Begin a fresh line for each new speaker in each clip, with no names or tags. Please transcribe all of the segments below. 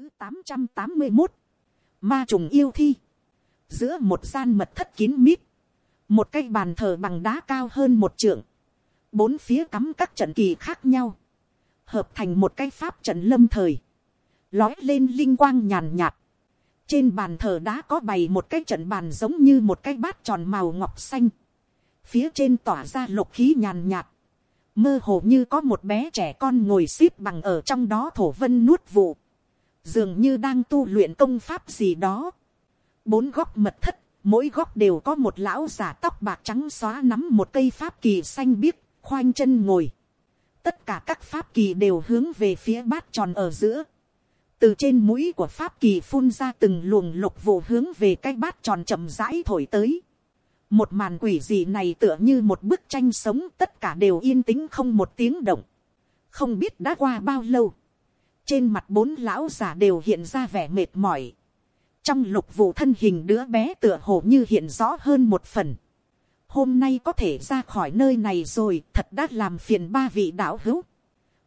thứ tám trăm tám mươi một, ma trùng yêu thi, giữa một gian mật thất kín mít, một cái bàn thờ bằng đá cao hơn một trượng, bốn phía cắm các trận kỳ khác nhau, hợp thành một cái pháp trận lâm thời, lói lên linh quang nhàn nhạt. trên bàn thờ đá có bày một cái trận bàn giống như một cái bát tròn màu ngọc xanh, phía trên tỏa ra lục khí nhàn nhạt, mơ hồ như có một bé trẻ con ngồi x ế p bằng ở trong đó thổ vân nuốt vụ, dường như đang tu luyện công pháp gì đó. bốn góc mật thất, mỗi góc đều có một lão giả tóc bạc trắng xóa nắm một cây pháp kỳ xanh biếc, khoanh chân ngồi. tất cả các pháp kỳ đều hướng về phía bát tròn ở giữa. từ trên mũi của pháp kỳ phun ra từng luồng lục vụ hướng về cái bát tròn chậm rãi thổi tới. một màn quỷ dị này tựa như một bức tranh sống tất cả đều yên tĩnh không một tiếng động. không biết đã qua bao lâu trên mặt bốn lão già đều hiện ra vẻ mệt mỏi. trong lục vụ thân hình đứa bé tựa hồ như hiện rõ hơn một phần. hôm nay có thể ra khỏi nơi này rồi, thật đã làm phiền ba vị đạo hữu.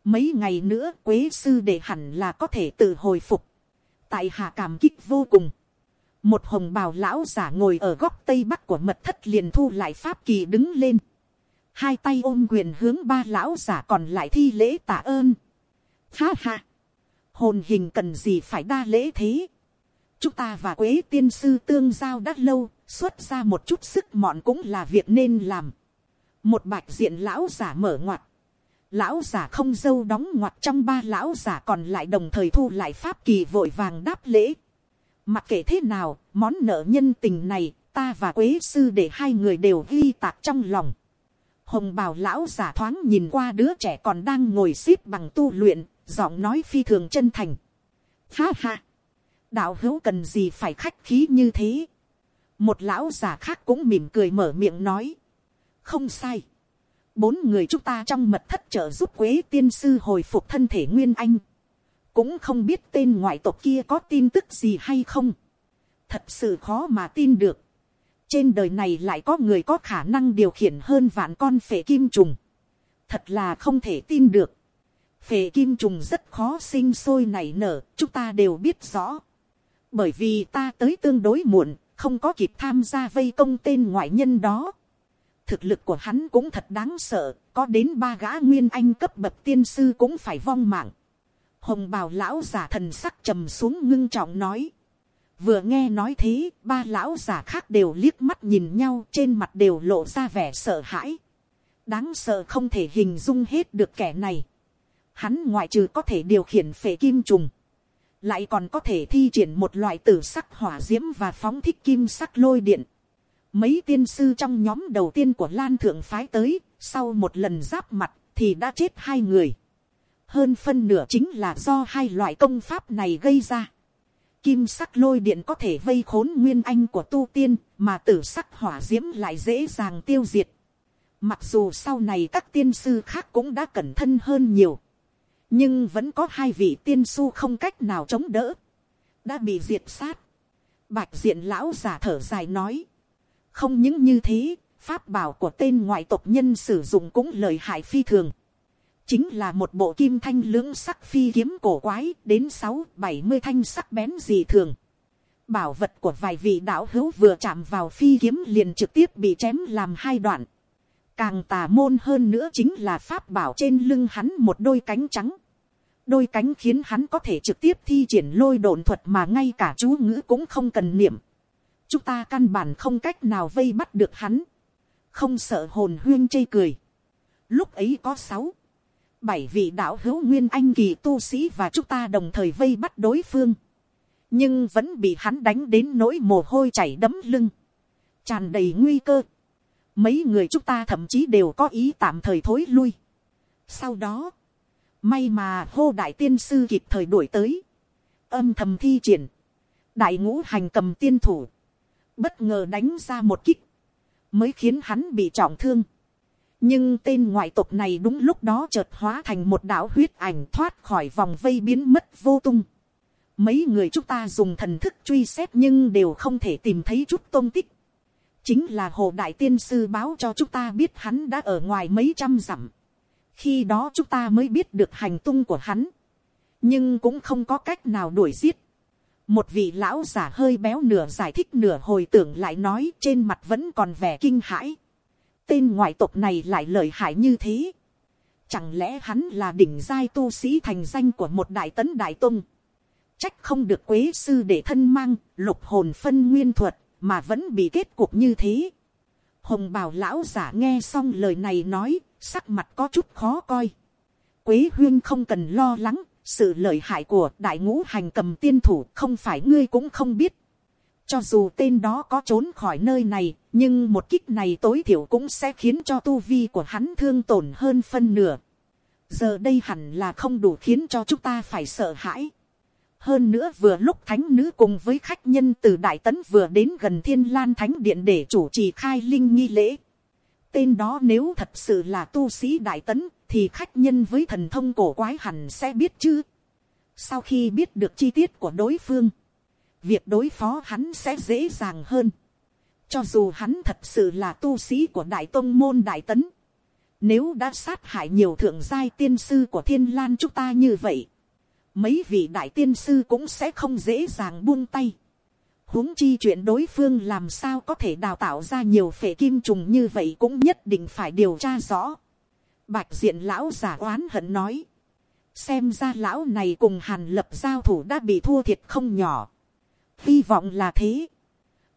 mấy ngày nữa, quế sư để hẳn là có thể tự hồi phục. tại hạ cảm kích vô cùng. một hồng bào lão giả ngồi ở góc tây bắc của mật thất liền thu lại pháp kỳ đứng lên. hai tay ôm quyền hướng ba lão giả còn lại thi lễ tạ ơn. Ha ha hồn hình cần gì phải đa lễ thế. chúng ta và quế tiên sư tương giao đã lâu, xuất ra một chút sức mọn cũng là việc nên làm. một bạch diện lão giả mở ngoặt. lão giả không dâu đóng ngoặt trong ba lão giả còn lại đồng thời thu lại pháp kỳ vội vàng đáp lễ. mặc kệ thế nào, món nợ nhân tình này, ta và quế sư để hai người đều ghi tạc trong lòng. Hồng bào lão giả thoáng nhìn qua đứa trẻ còn đang ngồi xếp bằng tu luyện, giọng nói phi thường chân thành. Ha ha, đạo hữu cần gì phải khách khí như thế. một lão già khác cũng mỉm cười mở miệng nói. không sai. bốn người chúng ta trong mật thất trợ giúp quế tiên sư hồi phục thân thể nguyên anh. cũng không biết tên ngoại tộc kia có tin tức gì hay không. thật sự khó mà tin được. trên đời này lại có người có khả năng điều khiển hơn vạn con phệ kim trùng. thật là không thể tin được phệ kim trùng rất khó sinh sôi nảy nở, chúng ta đều biết rõ. Bởi vì ta tới tương đối muộn, không có kịp tham gia vây công tên ngoại nhân đó. Thực lực của hắn cũng thật đáng sợ, có đến ba gã nguyên anh cấp bậc tiên sư cũng phải vong mạng. Hồng bào lão giả thần sắc trầm xuống ngưng trọng nói. Vừa nghe nói thế, ba lão giả khác đều liếc mắt nhìn nhau trên mặt đều lộ ra vẻ sợ hãi. Đáng sợ không thể hình dung hết được kẻ này Hắn ngoại trừ có thể điều khiển phệ kim trùng. Lại còn có thể thi triển một loại tử sắc hỏa diễm và phóng thích kim sắc lôi điện. Mấy tiên sư trong nhóm đầu tiên của Lan Thượng phái tới, sau một lần giáp mặt thì đã chết hai người. Hơn phân nửa chính là do hai loại công pháp này gây ra. Kim sắc lôi điện có thể vây khốn nguyên anh của tu tiên, mà tử sắc hỏa diễm lại dễ dàng tiêu diệt. Mặc dù sau này các tiên sư khác cũng đã cẩn thân hơn nhiều nhưng vẫn có hai vị tiên su không cách nào chống đỡ, đã bị diệt sát. Bạch diện lão giả thở dài nói, không những như thế, pháp bảo của tên ngoại tộc nhân sử dụng cũng lời hại phi thường. chính là một bộ kim thanh lưỡng sắc phi kiếm cổ quái đến sáu bảy mươi thanh sắc bén dị thường. bảo vật của vài vị đạo hữu vừa chạm vào phi kiếm liền trực tiếp bị chém làm hai đoạn. càng tà môn hơn nữa chính là pháp bảo trên lưng hắn một đôi cánh trắng đôi cánh khiến hắn có thể trực tiếp thi triển lôi đồn thuật mà ngay cả chú ngữ cũng không cần niệm. chúng ta căn bản không cách nào vây bắt được hắn, không sợ hồn huyên chê cười. lúc ấy có sáu, bảy vị đạo hữu nguyên anh kỳ tu sĩ và chúng ta đồng thời vây bắt đối phương, nhưng vẫn bị hắn đánh đến nỗi mồ hôi chảy đấm lưng, tràn đầy nguy cơ. mấy người chúng ta thậm chí đều có ý tạm thời thối lui. sau đó, May mà hô đại tiên sư kịp thời đuổi tới. Âm thầm thi triển. Đại ngũ hành cầm tiên thủ. Bất ngờ đánh ra một kích. Mới khiến hắn bị trọng thương. Nhưng tên ngoại tộc này đúng lúc đó chợt hóa thành một đạo huyết ảnh thoát khỏi vòng vây biến mất vô tung. Mấy người chúng ta dùng thần thức truy xét nhưng đều không thể tìm thấy chút tôn tích. Chính là hồ đại tiên sư báo cho chúng ta biết hắn đã ở ngoài mấy trăm dặm khi đó chúng ta mới biết được hành tung của hắn. nhưng cũng không có cách nào đuổi giết. một vị lão giả hơi béo nửa giải thích nửa hồi tưởng lại nói trên mặt vẫn còn vẻ kinh hãi. tên ngoại tộc này lại lợi hại như thế. chẳng lẽ hắn là đỉnh giai tu sĩ thành danh của một đại tấn đại tung. trách không được quế sư để thân mang, lục hồn phân nguyên thuật, mà vẫn bị kết cục như thế. hồng bào lão giả nghe xong lời này nói sắc mặt có chút khó coi. quế huyên không cần lo lắng sự lợi hại của đại ngũ hành cầm tiên thủ không phải ngươi cũng không biết. cho dù tên đó có trốn khỏi nơi này, nhưng một kích này tối thiểu cũng sẽ khiến cho tu vi của hắn thương tổn hơn phân nửa. giờ đây hẳn là không đủ khiến cho chúng ta phải sợ hãi. hơn nữa vừa lúc thánh nữ cùng với khách nhân từ đại tấn vừa đến gần thiên lan thánh điện để chủ trì khai linh nghi lễ tên đó nếu thật sự là tu sĩ đại tấn thì khách nhân với thần thông cổ quái hẳn sẽ biết chứ. Sau khi biết được chi tiết của đối phương, việc đối phó hắn sẽ dễ dàng hơn. Cho dù hắn thật sự là tu sĩ của đại tông môn đại tấn. Nếu đã sát hại nhiều thượng giai tiên sư của thiên lan chúng ta như vậy. Mấy vị đại tiên sư cũng sẽ không dễ dàng buông tay huống chi chuyện đối phương làm sao có thể đào tạo ra nhiều phệ kim trùng như vậy cũng nhất định phải điều tra rõ. Bạch diện lão giả oán hận nói. Xem ra lão này cùng hàn lập giao thủ đã bị thua thiệt không nhỏ. Hy vọng là thế.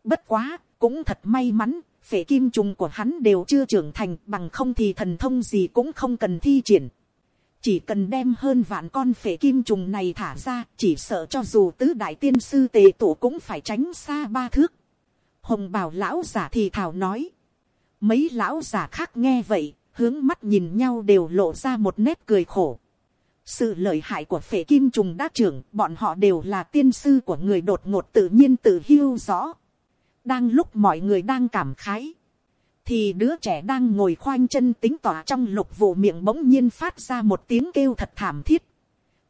Bất quá, cũng thật may mắn, phệ kim trùng của hắn đều chưa trưởng thành bằng không thì thần thông gì cũng không cần thi triển. Chỉ cần đem hơn vạn con phể kim trùng này thả ra, chỉ sợ cho dù tứ đại tiên sư tề tổ cũng phải tránh xa ba thước. Hồng bảo lão giả thì thảo nói. Mấy lão giả khác nghe vậy, hướng mắt nhìn nhau đều lộ ra một nét cười khổ. Sự lợi hại của phể kim trùng đa trưởng, bọn họ đều là tiên sư của người đột ngột tự nhiên tự hiu rõ. Đang lúc mọi người đang cảm khái, thì đứa trẻ đang ngồi khoanh chân tính tỏa trong lục vụ miệng bỗng nhiên phát ra một tiếng kêu thật thảm thiết.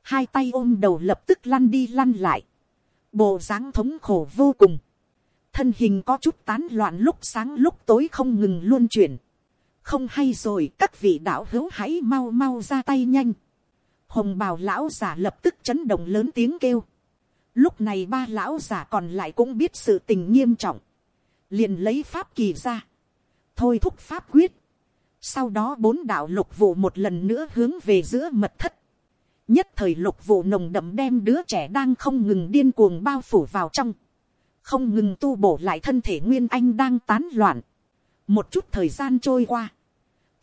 Hai tay ôm đầu lập tức lăn đi lăn lại. Bộ dáng thống khổ vô cùng. Thân hình có chút tán loạn lúc sáng lúc tối không ngừng luôn chuyển không hay rồi, các vị đạo hữu hãy mau mau ra tay nhanh. hồng bào lão giả lập tức chấn động lớn tiếng kêu. lúc này ba lão giả còn lại cũng biết sự tình nghiêm trọng. liền lấy pháp kỳ ra thôi thúc pháp quyết. sau đó bốn đạo lục vụ một lần nữa hướng về giữa mật thất. nhất thời lục vụ nồng đậm đem đứa trẻ đang không ngừng điên cuồng bao phủ vào trong. không ngừng tu bổ lại thân thể nguyên anh đang tán loạn. một chút thời gian trôi qua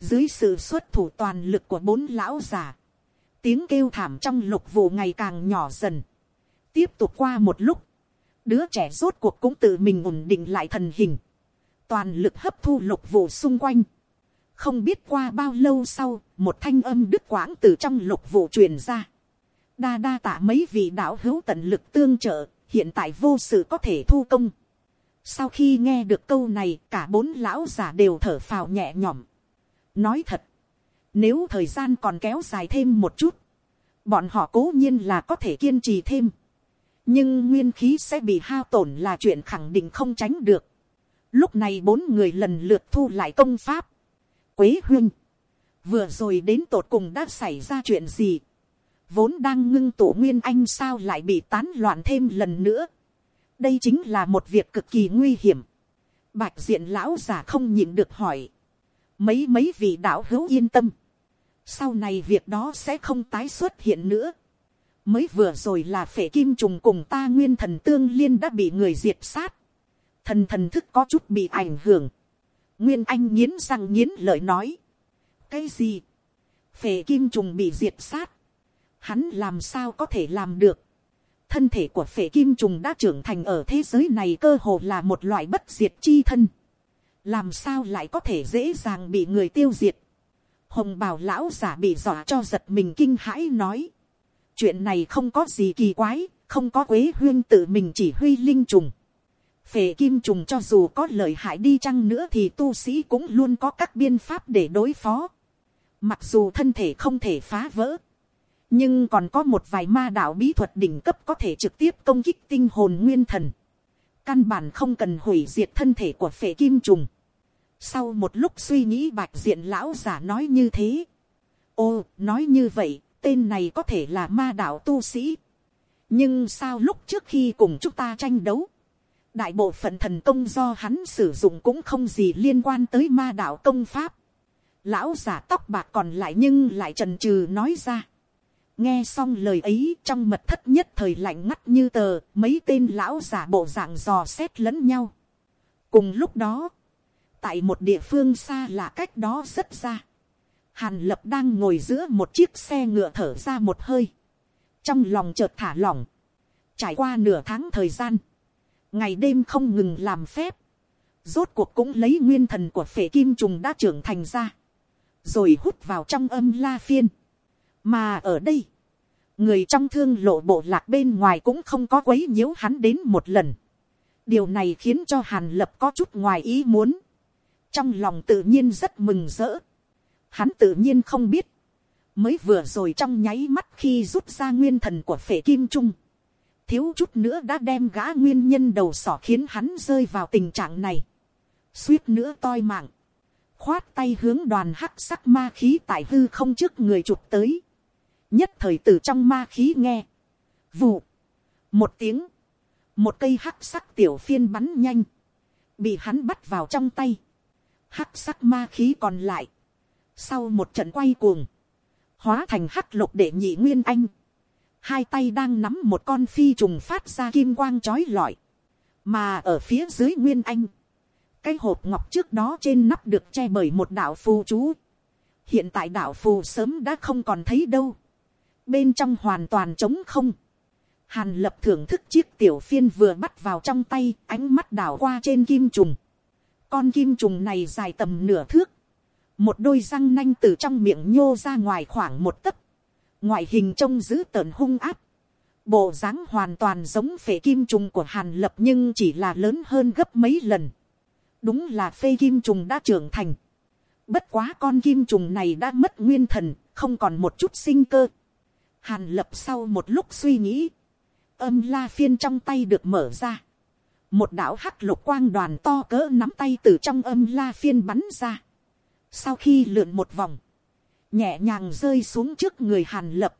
dưới sự xuất thủ toàn lực của bốn lão già, tiếng kêu thảm trong lục vụ ngày càng nhỏ dần. tiếp tục qua một lúc, đứa trẻ rốt cuộc cũng tự mình ổn định lại thần hình, toàn lực hấp thu lục vụ xung quanh. không biết qua bao lâu sau, một thanh âm đứt quãng từ trong lục vụ truyền ra. đa đa tạ mấy vị đạo hữu tận lực tương trợ, hiện tại vô sự có thể thu công. sau khi nghe được câu này, cả bốn lão giả đều thở phào nhẹ nhõm nói thật, nếu thời gian còn kéo dài thêm một chút, bọn họ cố nhiên là có thể kiên trì thêm, nhưng nguyên khí sẽ bị hao tổn là chuyện khẳng định không tránh được. Lúc này bốn người lần lượt thu lại công pháp. Quế huynh, vừa rồi đến tột cùng đã xảy ra chuyện gì, vốn đang ngưng tụ nguyên anh sao lại bị tán loạn thêm lần nữa. đây chính là một việc cực kỳ nguy hiểm. Bạch diện lão già không nhịn được hỏi mấy mấy vị đạo hữu yên tâm, sau này việc đó sẽ không tái xuất hiện nữa. mới vừa rồi là phệ kim trùng cùng ta nguyên thần tương liên đã bị người diệt sát, thần thần thức có chút bị ảnh hưởng, nguyên anh nghiến răng nghiến lợi nói, cái gì, phệ kim trùng bị diệt sát, hắn làm sao có thể làm được, thân thể của phệ kim trùng đã trưởng thành ở thế giới này cơ hồ là một loại bất diệt chi thân làm sao lại có thể dễ dàng bị người tiêu diệt. hồng bào lão giả bị dọa cho giật mình kinh hãi nói. chuyện này không có gì kỳ quái, không có quế huyên tự mình chỉ huy linh trùng phệ kim trùng cho dù có lợi hại đi chăng nữa thì tu sĩ cũng luôn có các biên pháp để đối phó. mặc dù thân thể không thể phá vỡ, nhưng còn có một vài ma đạo bí thuật đỉnh cấp có thể trực tiếp công kích tinh hồn nguyên thần. Căn bản không cần hủy diệt thân thể của phệ kim trùng. Sau một lúc suy nghĩ bạch diện lão giả nói như thế. Ô, nói như vậy, tên này có thể là ma đạo tu sĩ. nhưng sao lúc trước khi cùng chúng ta tranh đấu, đại bộ phận thần công do hắn sử dụng cũng không gì liên quan tới ma đạo công pháp. lão giả tóc bạc còn lại nhưng lại trần trừ nói ra. nghe xong lời ấy trong mật thất nhất thời lạnh ngắt như tờ mấy tên lão giả bộ dạng dò xét lẫn nhau. cùng lúc đó, tại một địa phương xa là cách đó rất xa. Hàn lập đang ngồi giữa một chiếc xe ngựa thở ra một hơi. Trong lòng chợt thả lỏng. Trải qua nửa tháng thời gian. Ngày đêm không ngừng làm phép. Rốt cuộc cũng lấy nguyên thần của phệ kim trùng đã trưởng thành ra. Rồi hút vào trong âm la phiên. Mà ở đây. Người trong thương lộ bộ lạc bên ngoài cũng không có quấy nhiễu hắn đến một lần. Điều này khiến cho Hàn Lập có chút ngoài ý muốn. Trong lòng tự nhiên rất mừng rỡ Hắn tự nhiên không biết. Mới vừa rồi trong nháy mắt khi rút ra nguyên thần của phệ kim trung. Thiếu chút nữa đã đem gã nguyên nhân đầu sỏ khiến hắn rơi vào tình trạng này. Suýt nữa toi mạng. Khoát tay hướng đoàn hắc sắc ma khí tại hư không trước người chụp tới. Nhất thời từ trong ma khí nghe. Vụ. Một tiếng. Một cây hắc sắc tiểu phiên bắn nhanh. Bị hắn bắt vào trong tay. Hắc sắc ma khí còn lại sau một trận quay cuồng. Hóa thành hắc lục để nhị nguyên anh. Hai tay đang nắm một con phi trùng phát ra kim quang chói lọi. Mà ở phía dưới nguyên anh. Cái hộp ngọc trước đó trên nắp được che bởi một đạo phù chú. Hiện tại đạo phù sớm đã không còn thấy đâu. Bên trong hoàn toàn trống không. Hàn lập thưởng thức chiếc tiểu phiên vừa bắt vào trong tay, ánh mắt đảo qua trên kim trùng. Con kim trùng này dài tầm nửa thước, một đôi răng nanh từ trong miệng nhô ra ngoài khoảng một tấc, ngoại hình trông dữ tợn hung áp, bộ dáng hoàn toàn giống phệ kim trùng của hàn lập nhưng chỉ là lớn hơn gấp mấy lần, đúng là phê kim trùng đã trưởng thành, bất quá con kim trùng này đã mất nguyên thần, không còn một chút sinh cơ, hàn lập sau một lúc suy nghĩ, âm la phiên trong tay được mở ra, một đạo hắc lục quang đoàn to cỡ nắm tay từ trong âm la phiên bắn ra, sau khi lượn một vòng, nhẹ nhàng rơi xuống trước người hàn lập.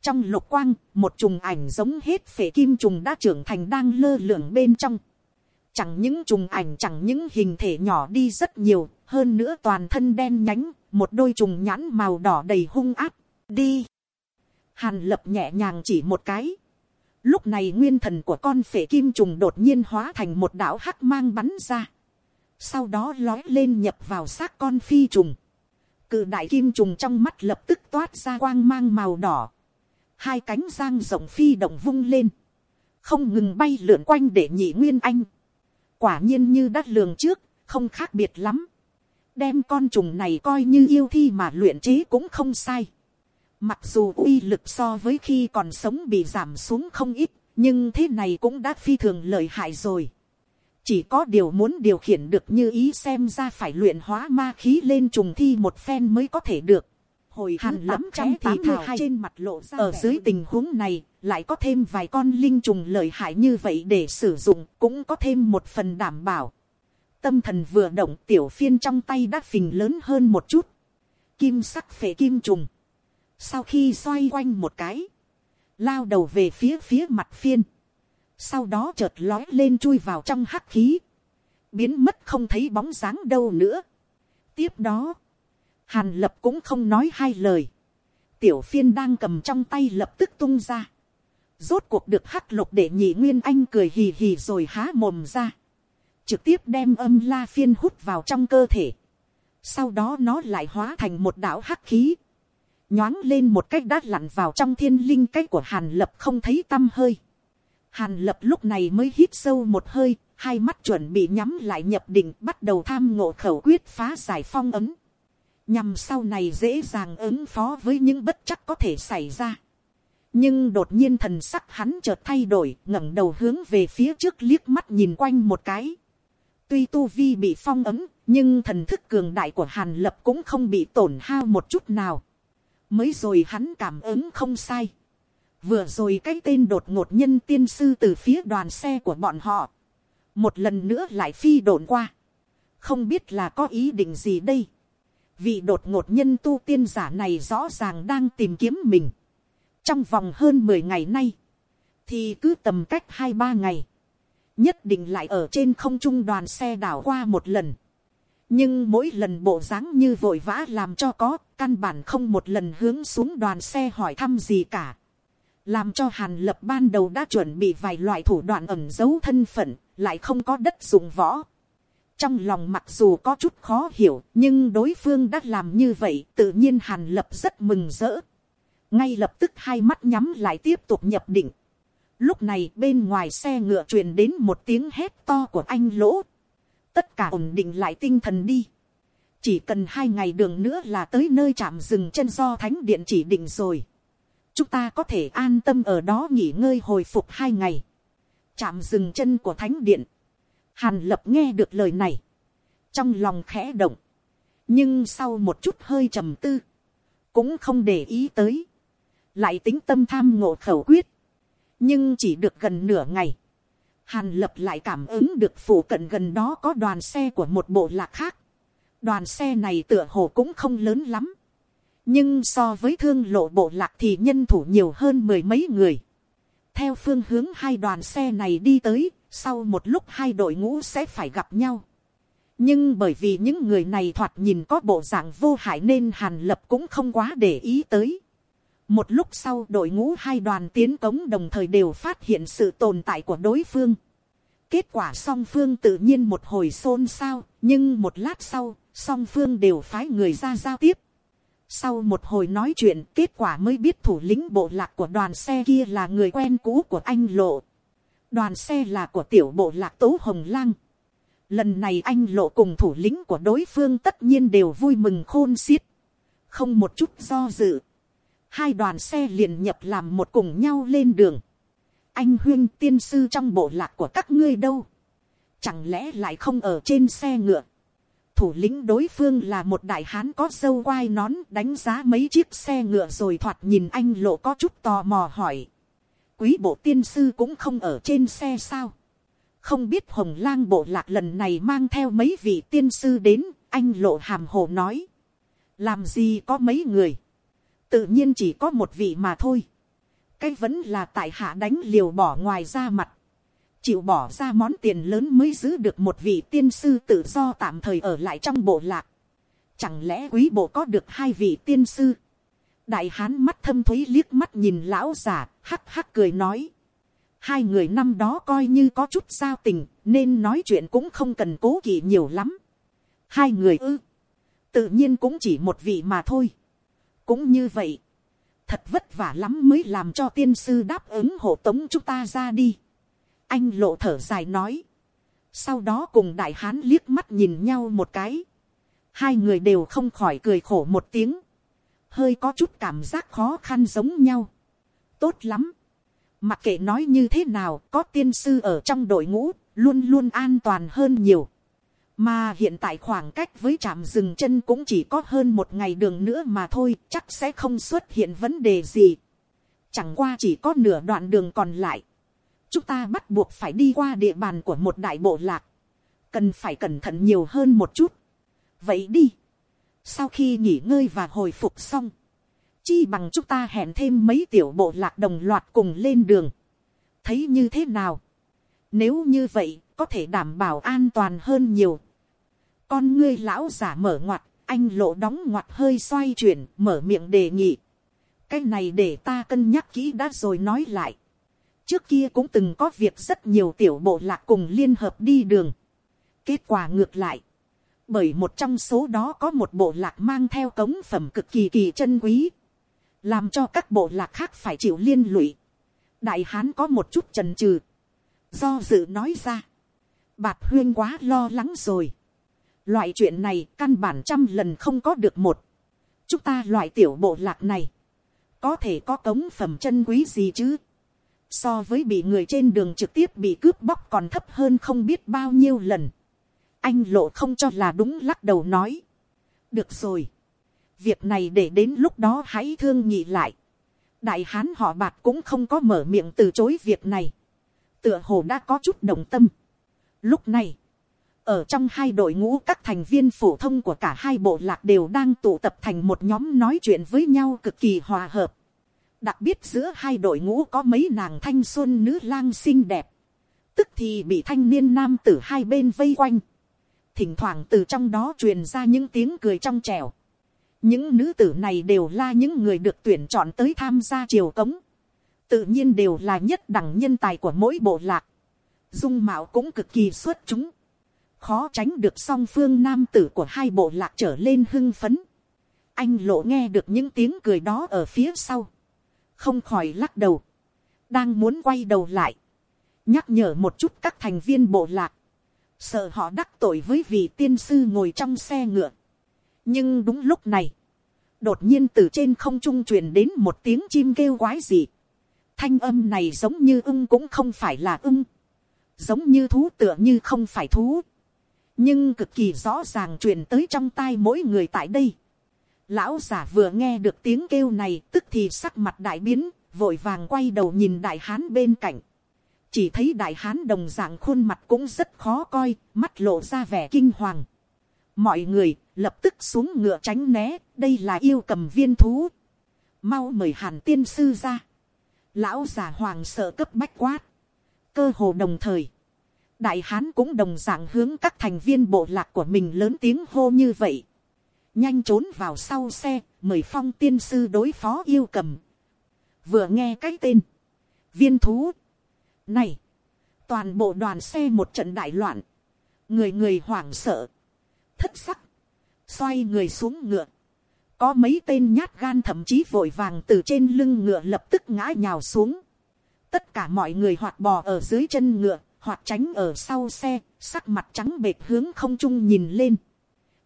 trong lục quang, một trùng ảnh giống hết phể kim trùng đã trưởng thành đang lơ lửng bên trong. chẳng những trùng ảnh chẳng những hình thể nhỏ đi rất nhiều, hơn nữa toàn thân đen nhánh, một đôi trùng nhãn màu đỏ đầy hung áp. đi. hàn lập nhẹ nhàng chỉ một cái. lúc này nguyên thần của con phể kim trùng đột nhiên hóa thành một đạo hắc mang bắn ra sau đó lói lên nhập vào xác con phi trùng, cự đại kim trùng trong mắt lập tức toát ra quang mang màu đỏ, hai cánh giang rộng phi động vung lên, không ngừng bay lượn quanh để nhị nguyên anh, quả nhiên như đắt lường trước, không khác biệt lắm, đem con trùng này coi như yêu thi mà luyện chế cũng không sai, mặc dù uy lực so với khi còn sống bị giảm xuống không ít, nhưng thế này cũng đã phi thường lợi hại rồi chỉ có điều muốn điều khiển được như ý xem ra phải luyện hóa ma khí lên trùng thi một phen mới có thể được. Hồi hàn lắm trong thì thào trên mặt lộ ra ở dưới tình huống này lại có thêm vài con linh trùng lợi hại như vậy để sử dụng cũng có thêm một phần đảm bảo. Tâm thần vừa động tiểu phiên trong tay đã phình lớn hơn một chút. Kim sắc phệ kim trùng. Sau khi xoay quanh một cái. Lao đầu về phía phía mặt phiên sau đó chợt lói lên chui vào trong hắc khí, biến mất không thấy bóng dáng đâu nữa. tiếp đó, hàn lập cũng không nói hai lời, tiểu phiên đang cầm trong tay lập tức tung ra, rốt cuộc được hắc lục để nhị nguyên anh cười hì hì rồi há mồm ra, trực tiếp đem âm la phiên hút vào trong cơ thể, sau đó nó lại hóa thành một đạo hắc khí, nhoáng lên một cách đã lặn vào trong thiên linh cách của hàn lập không thấy t hơi. Hàn lập lúc này mới hít sâu một hơi, hai mắt chuẩn bị nhắm lại nhập định bắt đầu tham ngộ khẩu quyết phá giải phong ấm. Nhằm sau này dễ dàng ứng phó với những bất chắc có thể xảy ra. Nhưng đột nhiên thần sắc hắn chợt thay đổi, ngẩng đầu hướng về phía trước liếc mắt nhìn quanh một cái. Tuy tu vi bị phong ấm, nhưng thần thức cường đại của Hàn Lập cũng không bị tổn hao một chút nào. Mới rồi hắn cảm ứng không sai vừa rồi cái tên đột ngột nhân tiên sư từ phía đoàn xe của bọn họ, một lần nữa lại phi đồn qua, không biết là có ý định gì đây, vị đột ngột nhân tu tiên giả này rõ ràng đang tìm kiếm mình. trong vòng hơn mười ngày nay, thì cứ tầm cách hai ba ngày, nhất định lại ở trên không trung đoàn xe đảo qua một lần. nhưng mỗi lần bộ dáng như vội vã làm cho có, căn bản không một lần hướng xuống đoàn xe hỏi thăm gì cả làm cho hàn lập ban đầu đã chuẩn bị vài loại thủ đoạn ẩn giấu thân phận, lại không có đất dùng võ. trong lòng mặc dù có chút khó hiểu, nhưng đối phương đã làm như vậy, tự nhiên hàn lập rất mừng rỡ. ngay lập tức hai mắt nhắm lại tiếp tục nhập định Lúc này bên ngoài xe ngựa truyền đến một tiếng hét to của anh lỗ. Tất cả ổn định lại tinh thần đi. Chỉ cần hai ngày đường nữa là tới nơi chạm dừng chân do thánh điện chỉ định rồi. Chúng ta có thể an tâm ở đó nghỉ ngơi hồi phục hai ngày. Chạm dừng chân của thánh điện. Hàn lập nghe được lời này. Trong lòng khẽ động. Nhưng sau một chút hơi trầm tư. Cũng không để ý tới. Lại tính tâm tham ngộ khẩu quyết nhưng chỉ được gần nửa ngày, hàn lập lại cảm ứng được phủ cận gần đó có đoàn xe của một bộ lạc khác. đoàn xe này tựa hồ cũng không lớn lắm, nhưng so với thương lộ bộ lạc thì nhân thủ nhiều hơn mười mấy người. theo phương hướng hai đoàn xe này đi tới, sau một lúc hai đội ngũ sẽ phải gặp nhau. nhưng bởi vì những người này thoạt nhìn có bộ dạng vô hại nên hàn lập cũng không quá để ý tới. Một lúc sau đội ngũ hai đoàn tiến cống đồng thời đều phát hiện sự tồn tại của đối phương. Kết quả song phương tự nhiên một hồi xôn xao, nhưng một lát sau, song phương đều phái người ra giao tiếp. Sau một hồi nói chuyện, kết quả mới biết thủ lĩnh bộ lạc của đoàn xe kia là người quen cũ của anh Lộ. Đoàn xe là của tiểu bộ lạc Tố Hồng Lang. Lần này anh Lộ cùng thủ lĩnh của đối phương tất nhiên đều vui mừng khôn xiết. Không một chút do dự hai đoàn xe liền nhập làm một cùng nhau lên đường. anh huyên tiên sư trong bộ lạc của các ngươi đâu. chẳng lẽ lại không ở trên xe ngựa thủ lĩnh đối phương là một đại hán có dâu quai nón đánh giá mấy chiếc xe ngựa rồi thoạt nhìn anh lộ có chút tò mò hỏi. quý bộ tiên sư cũng không ở trên xe sao. không biết hồng lang bộ lạc lần này mang theo mấy vị tiên sư đến, anh lộ hàm hồ nói. làm gì có mấy người tự nhiên chỉ có một vị mà thôi. cái vẫn là tại hạ đánh liều bỏ ngoài ra mặt chịu bỏ ra món tiền lớn mới giữ được một vị tiên sư tự do tạm thời ở lại trong bộ lạc. chẳng lẽ quý bộ có được hai vị tiên sư. đại hán mắt thâm thúy liếc mắt nhìn lão giả, hắc hắc cười nói. hai người năm đó coi như có chút giao tình, nên nói chuyện cũng không cần cố kỵ nhiều lắm. hai người ư, tự nhiên cũng chỉ một vị mà thôi cũng như vậy, thật vất vả lắm mới làm cho tiên sư đáp ứng hộ tống chúng ta ra đi anh lộ thở dài nói, sau đó cùng đại hán liếc mắt nhìn nhau một cái, hai người đều không khỏi cười khổ một tiếng, hơi có chút cảm giác khó khăn giống nhau. tốt lắm, mặc kệ nói như thế nào có tiên sư ở trong đội ngũ luôn luôn an toàn hơn nhiều. Mà hiện tại khoảng cách với trạm dừng chân cũng chỉ có hơn một ngày đường nữa mà thôi chắc sẽ không xuất hiện vấn đề gì. Chẳng qua chỉ có nửa đoạn đường còn lại chúng ta bắt buộc phải đi qua địa bàn của một đại bộ lạc. Cần phải cẩn thận nhiều hơn một chút. Vậy đi. Sau khi nghỉ ngơi và hồi phục xong chi bằng chúng ta hẹn thêm mấy tiểu bộ lạc đồng loạt cùng lên đường. Thấy như thế nào? Nếu như vậy có thể đảm bảo an toàn hơn nhiều. Con ngươi lão giả mở ngoặt, anh lộ đóng ngoặt hơi xoay chuyển, mở miệng đề nghị. Cái này để ta cân nhắc kỹ đã rồi nói lại. Trước kia cũng từng có việc rất nhiều tiểu bộ lạc cùng liên hợp đi đường. Kết quả ngược lại. Bởi một trong số đó có một bộ lạc mang theo cống phẩm cực kỳ kỳ chân quý. Làm cho các bộ lạc khác phải chịu liên lụy. Đại hán có một chút trần trừ. Do dự nói ra. Bạt huyên quá lo lắng rồi Loại chuyện này căn bản trăm lần không có được một. Chúng ta loại tiểu bộ lạc này. Có thể có cống phẩm chân quý gì chứ. So với bị người trên đường trực tiếp bị cướp bóc còn thấp hơn không biết bao nhiêu lần. Anh lộ không cho là đúng lắc đầu nói. Được rồi. Việc này để đến lúc đó hãy thương nhị lại. Đại hán họ bạc cũng không có mở miệng từ chối việc này. Tựa hồ đã có chút đồng tâm. Lúc này, ở trong hai đội ngũ các thành viên phổ thông của cả hai bộ lạc đều đang tụ tập thành một nhóm nói chuyện với nhau cực kỳ hòa hợp đặc biệt giữa hai đội ngũ có mấy nàng thanh xuân nữ lang xinh đẹp, tức thì bị thanh niên nam tử hai bên vây quanh. thỉnh thoảng từ trong đó truyền ra những tiếng cười trong trèo. những nữ tử này đều là những người được tuyển chọn tới tham gia triều cống. tự nhiên đều là nhất đẳng nhân tài của mỗi bộ lạc. dung mạo cũng cực kỳ xuất chúng khó tránh được song phương nam tử của hai bộ lạc trở lên hưng phấn. anh lộ nghe được những tiếng cười đó ở phía sau, không khỏi lắc đầu, đang muốn quay đầu lại, nhắc nhở một chút các thành viên bộ lạc, sợ họ đắc tội với vị tiên sư ngồi trong xe ngựa. nhưng đúng lúc này, đột nhiên từ trên không trung truyền đến một tiếng chim kêu quái dị. thanh âm này giống như ưng cũng không phải là ưng, giống như thú tựa như không phải thú nhưng cực kỳ rõ ràng truyền tới trong tai mỗi người tại đây. Lão giả vừa nghe được tiếng kêu này tức thì sắc mặt đại biến, vội vàng quay đầu nhìn đại hán bên cạnh. Chỉ thấy đại hán đồng dạng khuôn mặt cũng rất khó coi, mắt lộ ra vẻ kinh hoàng. Mọi người lập tức xuống ngựa tránh né, đây là yêu cầm viên thú. Mau mời hàn tiên sư ra. Lão giả hoàng sợ cấp bách quát. Cơ hồ đồng thời đại hán cũng đồng dạng hướng các thành viên bộ lạc của mình lớn tiếng hô như vậy nhanh trốn vào sau xe, mời phong tiên sư đối phó yêu cầm. vừa nghe cái tên, viên thú. này, toàn bộ đoàn xe một trận đại loạn, người người hoảng sợ, thất sắc, xoay người xuống ngựa. có mấy tên nhát gan thậm chí vội vàng từ trên lưng ngựa lập tức ngã nhào xuống. tất cả mọi người hoạt bò ở dưới chân ngựa hoặc tránh ở sau xe, sắc mặt trắng bệt hướng không trung nhìn lên.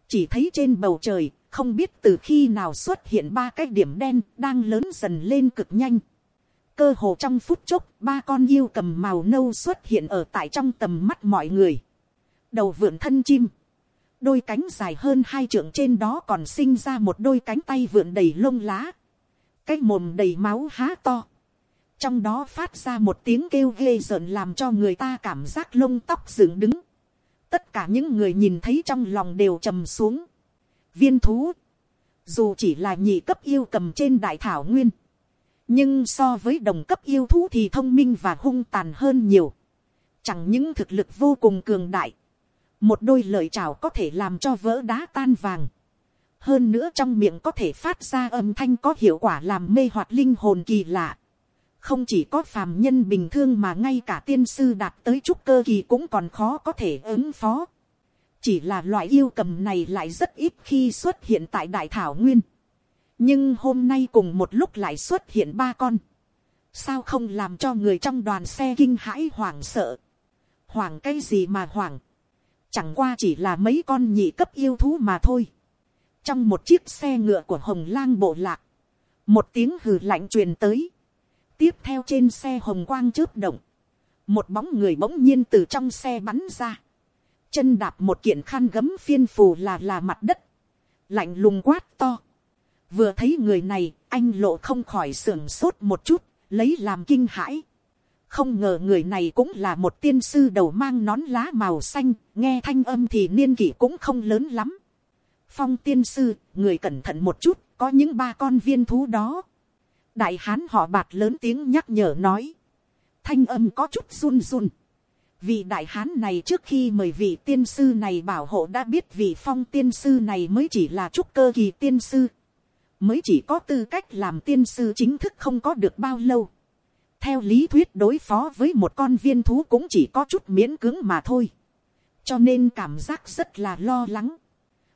Chỉ thấy trên bầu trời, không biết từ khi nào xuất hiện ba cái điểm đen đang lớn dần lên cực nhanh. Cơ hồ trong phút chốc, ba con yêu cầm màu nâu xuất hiện ở tại trong tầm mắt mọi người. Đầu vượn thân chim. Đôi cánh dài hơn hai trượng trên đó còn sinh ra một đôi cánh tay vượn đầy lông lá. Cái mồm đầy máu há to trong đó phát ra một tiếng kêu ghê rợn làm cho người ta cảm giác lông tóc dựng đứng tất cả những người nhìn thấy trong lòng đều trầm xuống. viên thú, dù chỉ là nhị cấp yêu cầm trên đại thảo nguyên, nhưng so với đồng cấp yêu thú thì thông minh và hung tàn hơn nhiều. chẳng những thực lực vô cùng cường đại, một đôi lời chào có thể làm cho vỡ đá tan vàng. hơn nữa trong miệng có thể phát ra âm thanh có hiệu quả làm mê hoạt linh hồn kỳ lạ không chỉ có phàm nhân bình thường mà ngay cả tiên sư đạt tới trúc cơ kỳ cũng còn khó có thể ứng phó. chỉ là loại yêu cầm này lại rất ít khi xuất hiện tại đại thảo nguyên. nhưng hôm nay cùng một lúc lại xuất hiện ba con. sao không làm cho người trong đoàn xe kinh hãi hoảng sợ. hoảng cái gì mà hoảng. chẳng qua chỉ là mấy con nhị cấp yêu thú mà thôi. trong một chiếc xe ngựa của hồng lang bộ lạc, một tiếng hừ lạnh truyền tới tiếp theo trên xe hồng quang chớp động, một bóng người bỗng nhiên từ trong xe bắn ra, chân đạp một kiện khăn gấm phiên phù là là mặt đất, lạnh lùng quát to. vừa thấy người này, anh lộ không khỏi sưởng sốt một chút, lấy làm kinh hãi. không ngờ người này cũng là một tiên sư đầu mang nón lá màu xanh, nghe thanh âm thì niên kỷ cũng không lớn lắm. phong tiên sư, người cẩn thận một chút, có những ba con viên thú đó đại hán họ bạt lớn tiếng nhắc nhở nói, thanh âm có chút run run. Vị đại hán này trước khi mời vị tiên sư này bảo hộ đã biết vị phong tiên sư này mới chỉ là trúc cơ kỳ tiên sư. Mới chỉ có tư cách làm tiên sư chính thức không có được bao lâu. Theo lý thuyết đối phó với một con viên thú cũng chỉ có chút miễn cứng mà thôi. Cho nên cảm giác rất là lo lắng.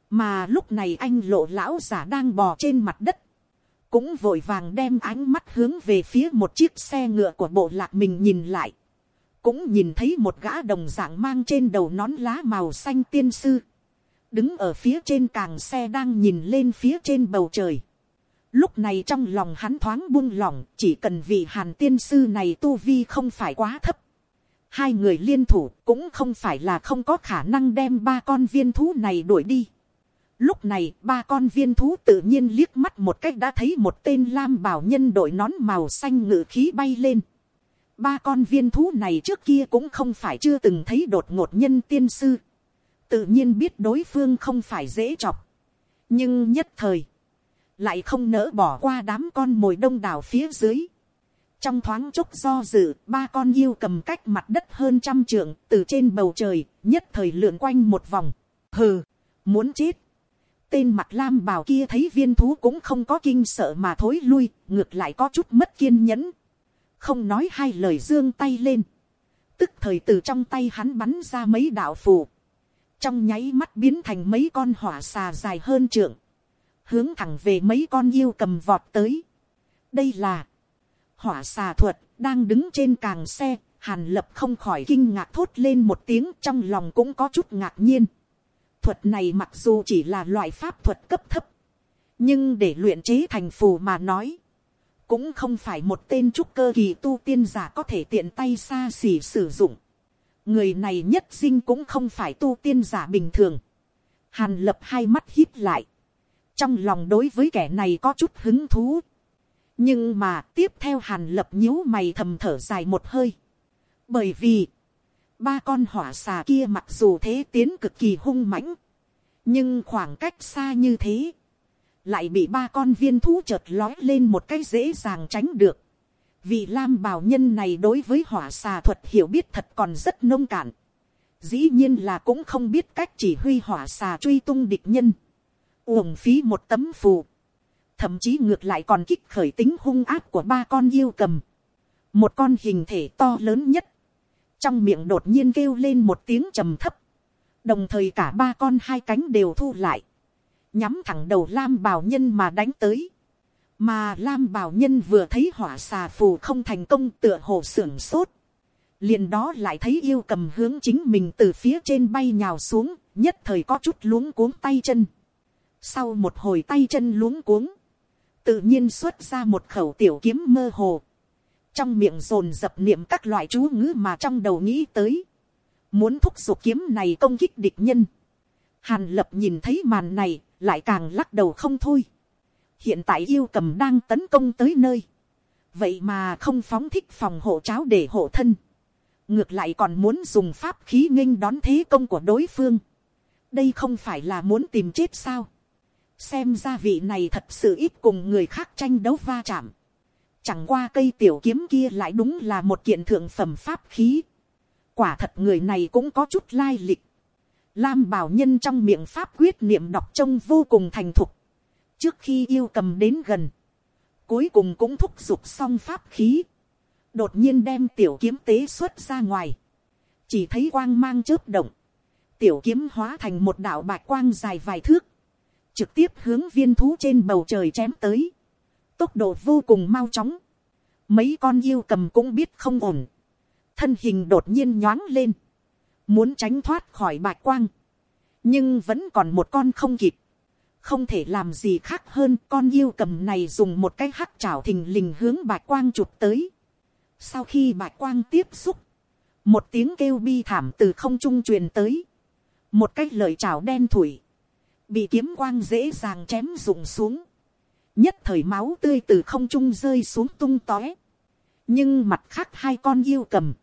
Mà lúc này anh lộ lão giả đang bò trên mặt đất cũng vội vàng đem ánh mắt hướng về phía một chiếc xe ngựa của bộ lạc mình nhìn lại, cũng nhìn thấy một gã đồng dạng mang trên đầu nón lá màu xanh tiên sư, đứng ở phía trên càng xe đang nhìn lên phía trên bầu trời. Lúc này trong lòng hắn thoáng buông lỏng, chỉ cần vì hàn tiên sư này tu vi không phải quá thấp. Hai người liên thủ cũng không phải là không có khả năng đem ba con viên thú này đuổi đi. Lúc này ba con viên thú tự nhiên liếc mắt một cách đã thấy một tên lam bảo nhân đội nón màu xanh ngự khí bay lên. Ba con viên thú này trước kia cũng không phải chưa từng thấy đột ngột nhân tiên sư. tự nhiên biết đối phương không phải dễ chọc, nhưng nhất thời, lại không nỡ bỏ qua đám con mồi đông đảo phía dưới. trong thoáng chốc do dự, ba con yêu cầm cách mặt đất hơn trăm trượng, từ trên bầu trời, nhất thời lượn quanh một vòng. hừ, muốn chết tên mặt lam bào kia thấy viên thú cũng không có kinh sợ mà thối lui, ngược lại có chút mất kiên nhẫn. không nói hai lời dương tay lên. tức thời từ trong tay hắn bắn ra mấy đạo phù trong nháy mắt biến thành mấy con hỏa xà dài hơn trượng, hướng thẳng về mấy con yêu cầm vọt tới. đây là, hỏa xà thuật, đang đứng trên càng xe, hàn lập không khỏi kinh ngạc thốt lên một tiếng trong lòng cũng có chút ngạc nhiên thuật này mặc dù chỉ là loại pháp thuật cấp thấp, nhưng để luyện chế thành phù mà nói, cũng không phải một tên trúc cơ kỳ tu tiên giả có thể tiện tay xa xỉ sử dụng người này nhất sinh cũng không phải tu tiên giả bình thường. hàn lập hai mắt hít lại. trong lòng đối với kẻ này có chút hứng thú. nhưng mà tiếp theo hàn lập nhíu mày thầm thở dài một hơi. bởi vì, ba con hỏa xà kia mặc dù thế tiến cực kỳ hung mãnh, nhưng khoảng cách xa như thế, lại bị ba con viên thú chợt lói lên một cái dễ dàng tránh được vì lam bào nhân này đối với hỏa xà thuật hiểu biết thật còn rất nông cạn. dĩ nhiên là cũng không biết cách chỉ huy hỏa xà truy tung địch nhân. uổng phí một tấm phù. thậm chí ngược lại còn kích khởi tính hung áp của ba con yêu cầm. một con hình thể to lớn nhất trong miệng đột nhiên kêu lên một tiếng trầm thấp. đồng thời cả ba con hai cánh đều thu lại. nhắm thẳng đầu lam bào nhân mà đánh tới mà lam bảo nhân vừa thấy hỏa xà phù không thành công tựa hồ sưởng sốt liền đó lại thấy yêu cầm hướng chính mình từ phía trên bay nhào xuống, nhất thời có chút luống cuống tay chân sau một hồi tay chân luống cuống, tự nhiên xuất ra một khẩu tiểu kiếm mơ hồ trong miệng dồn dập niệm các loại chú ngữ mà trong đầu nghĩ tới. Muốn thúc giục kiếm này công kích địch nhân. Hàn lập nhìn thấy màn này lại càng lắc đầu không thôi. Hiện tại yêu cầm đang tấn công tới nơi, vậy mà không phóng thích phòng hộ cháo để hộ thân, ngược lại còn muốn dùng pháp khí nghênh đón thế công của đối phương, đây không phải là muốn tìm chết sao, xem ra vị này thật sự ít cùng người khác tranh đấu va chạm, chẳng qua cây tiểu kiếm kia lại đúng là một kiện thượng phẩm pháp khí, quả thật người này cũng có chút lai lịch, lam bảo nhân trong miệng pháp quyết niệm đọc trông vô cùng thành thục, trước khi yêu cầm đến gần, cuối cùng cũng thúc giục xong pháp khí, đột nhiên đem tiểu kiếm tế xuất ra ngoài, chỉ thấy quang mang chớp động, tiểu kiếm hóa thành một đạo bạch quang dài vài thước, trực tiếp hướng viên thú trên bầu trời chém tới, tốc độ vô cùng mau chóng, mấy con yêu cầm cũng biết không ổn, thân hình đột nhiên nhoáng lên, muốn tránh thoát khỏi bạch quang, nhưng vẫn còn một con không kịp, không thể làm gì khác hơn con yêu cầm này dùng một cái hắc chảo thình lình hướng bạch quang chụp tới. Sau khi bạch quang tiếp xúc, một tiếng kêu bi thảm từ không trung truyền tới. Một cái lời chảo đen thủi, bị kiếm quang dễ dàng chém rụng xuống. Nhất thời máu tươi từ không trung rơi xuống tung tóe. Nhưng mặt khác hai con yêu cầm,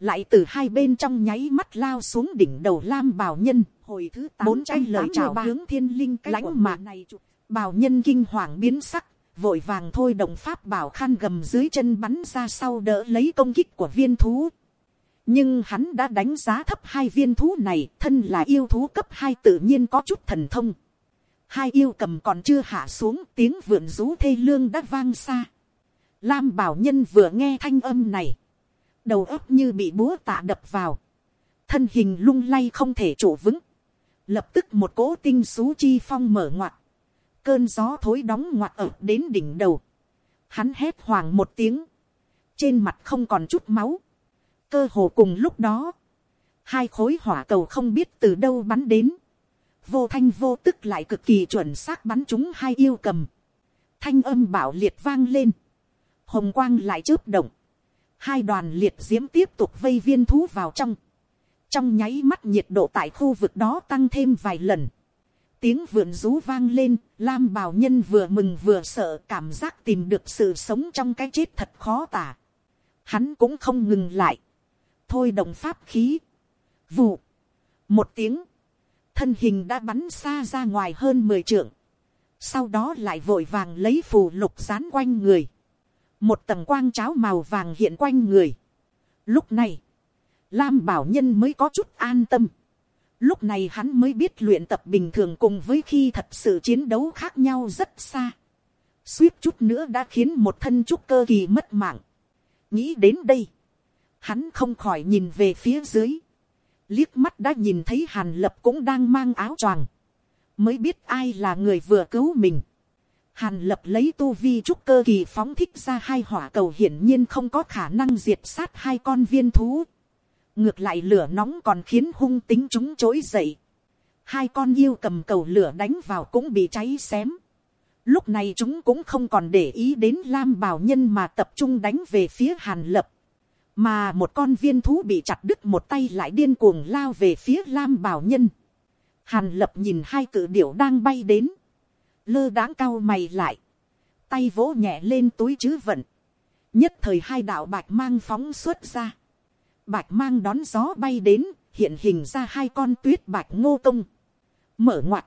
lại từ hai bên trong nháy mắt lao xuống đỉnh đầu lam bào nhân. Hồi thứ bốn cái lời chào hướng thiên linh lãnh mạc. này bào nhân kinh hoàng biến sắc vội vàng thôi động pháp bảo khan gầm dưới chân bắn ra sau đỡ lấy công kích của viên thú. Nhưng hắn đã đánh giá thấp hai viên thú này thân là yêu thú cấp hai tự nhiên có chút thần thông hai yêu cầm còn chưa hạ xuống tiếng vượn rú thê lương đã vang xa. Lam bảo nhân vừa nghe thanh âm này. Đầu óc như bị búa tạ đập vào. Thân hình lung lay không thể trụ vững. Lập tức một cỗ tinh xú chi phong mở ngoặt, cơn gió thối đóng ngoặt ở đến đỉnh đầu, hắn hét hoàng một tiếng, trên mặt không còn chút máu, cơ hồ cùng lúc đó, hai khối hỏa cầu không biết từ đâu bắn đến, vô thanh vô tức lại cực kỳ chuẩn xác bắn chúng hai yêu cầm, thanh âm bảo liệt vang lên, hồng quang lại chớp động, hai đoàn liệt diễm tiếp tục vây viên thú vào trong, trong nháy mắt nhiệt độ tại khu vực đó tăng thêm vài lần. tiếng vượn rú vang lên, lam bào nhân vừa mừng vừa sợ cảm giác tìm được sự sống trong cái chết thật khó tả. hắn cũng không ngừng lại. thôi động pháp khí. vụ. một tiếng, thân hình đã bắn xa ra ngoài hơn mười trượng, sau đó lại vội vàng lấy phù lục dán quanh người, một tầng quang cháo màu vàng hiện quanh người. Lúc này, Lam Bảo Nhân mới có chút an tâm. Lúc này hắn mới biết luyện tập bình thường cùng với khi thật sự chiến đấu khác nhau rất xa. Suýt chút nữa đã khiến một thân trúc cơ kỳ mất mạng. Nghĩ đến đây. Hắn không khỏi nhìn về phía dưới. Liếc mắt đã nhìn thấy Hàn Lập cũng đang mang áo choàng. Mới biết ai là người vừa cứu mình. Hàn lập lấy tu vi trúc cơ kỳ phóng thích ra hai hỏa cầu hiển nhiên không có khả năng diệt sát hai con viên thú. Ngược lại lửa nóng còn khiến hung tính chúng trỗi dậy. Hai con yêu cầm cầu lửa đánh vào cũng bị cháy xém. Lúc này chúng cũng không còn để ý đến Lam Bảo Nhân mà tập trung đánh về phía Hàn Lập. Mà một con viên thú bị chặt đứt một tay lại điên cuồng lao về phía Lam Bảo Nhân. Hàn Lập nhìn hai cự điểu đang bay đến. Lơ đáng cao mày lại, tay vỗ nhẹ lên túi chứ vận, nhất thời hai đạo bạch mang phóng xuất ra, bạch mang đón gió bay đến, hiện hình ra hai con tuyết bạch ngô công, mở ngoặt,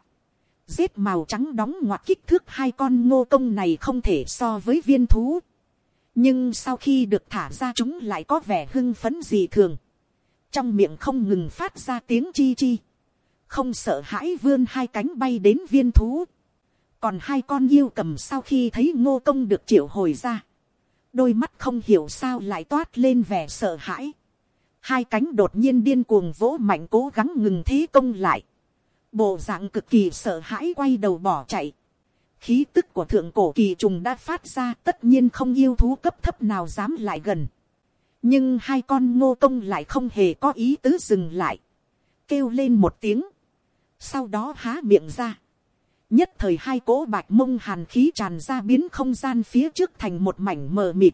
giết màu trắng đóng ngoặt kích thước hai con ngô công này không thể so với viên thú, nhưng sau khi được thả ra chúng lại có vẻ hưng phấn gì thường, trong miệng không ngừng phát ra tiếng chi chi, không sợ hãi vươn hai cánh bay đến viên thú, còn hai con yêu cầm sau khi thấy ngô công được triệu hồi ra, đôi mắt không hiểu sao lại toát lên vẻ sợ hãi, hai cánh đột nhiên điên cuồng vỗ mạnh cố gắng ngừng thế công lại, bộ dạng cực kỳ sợ hãi quay đầu bỏ chạy, khí tức của thượng cổ kỳ trùng đã phát ra tất nhiên không yêu thú cấp thấp nào dám lại gần, nhưng hai con ngô công lại không hề có ý tứ dừng lại, kêu lên một tiếng, sau đó há miệng ra, nhất thời hai cỗ bạch mông hàn khí tràn ra biến không gian phía trước thành một mảnh mờ mịt.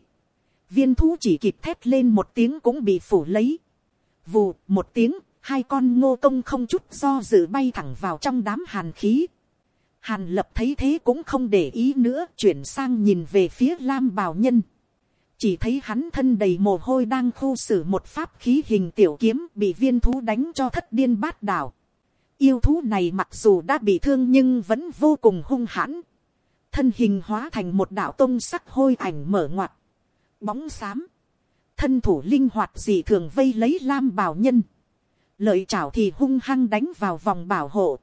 viên thú chỉ kịp thét lên một tiếng cũng bị phủ lấy. vù một tiếng, hai con ngô công không chút do dự bay thẳng vào trong đám hàn khí hàn lập thấy thế cũng không để ý nữa, chuyển sang nhìn về phía lam bào nhân. chỉ thấy hắn thân đầy mồ hôi đang khu xử một pháp khí hình tiểu kiếm bị viên thú đánh cho thất điên bát đảo Yêu thú này mặc dù đã bị thương nhưng vẫn vô cùng hung hãn. Thân hình hóa thành một đạo tông sắc hôi ảnh mở ngoặt. Bóng xám. Thân thủ linh hoạt dị thường vây lấy lam bảo nhân. Lợi chảo thì hung hăng đánh vào vòng bảo hộ.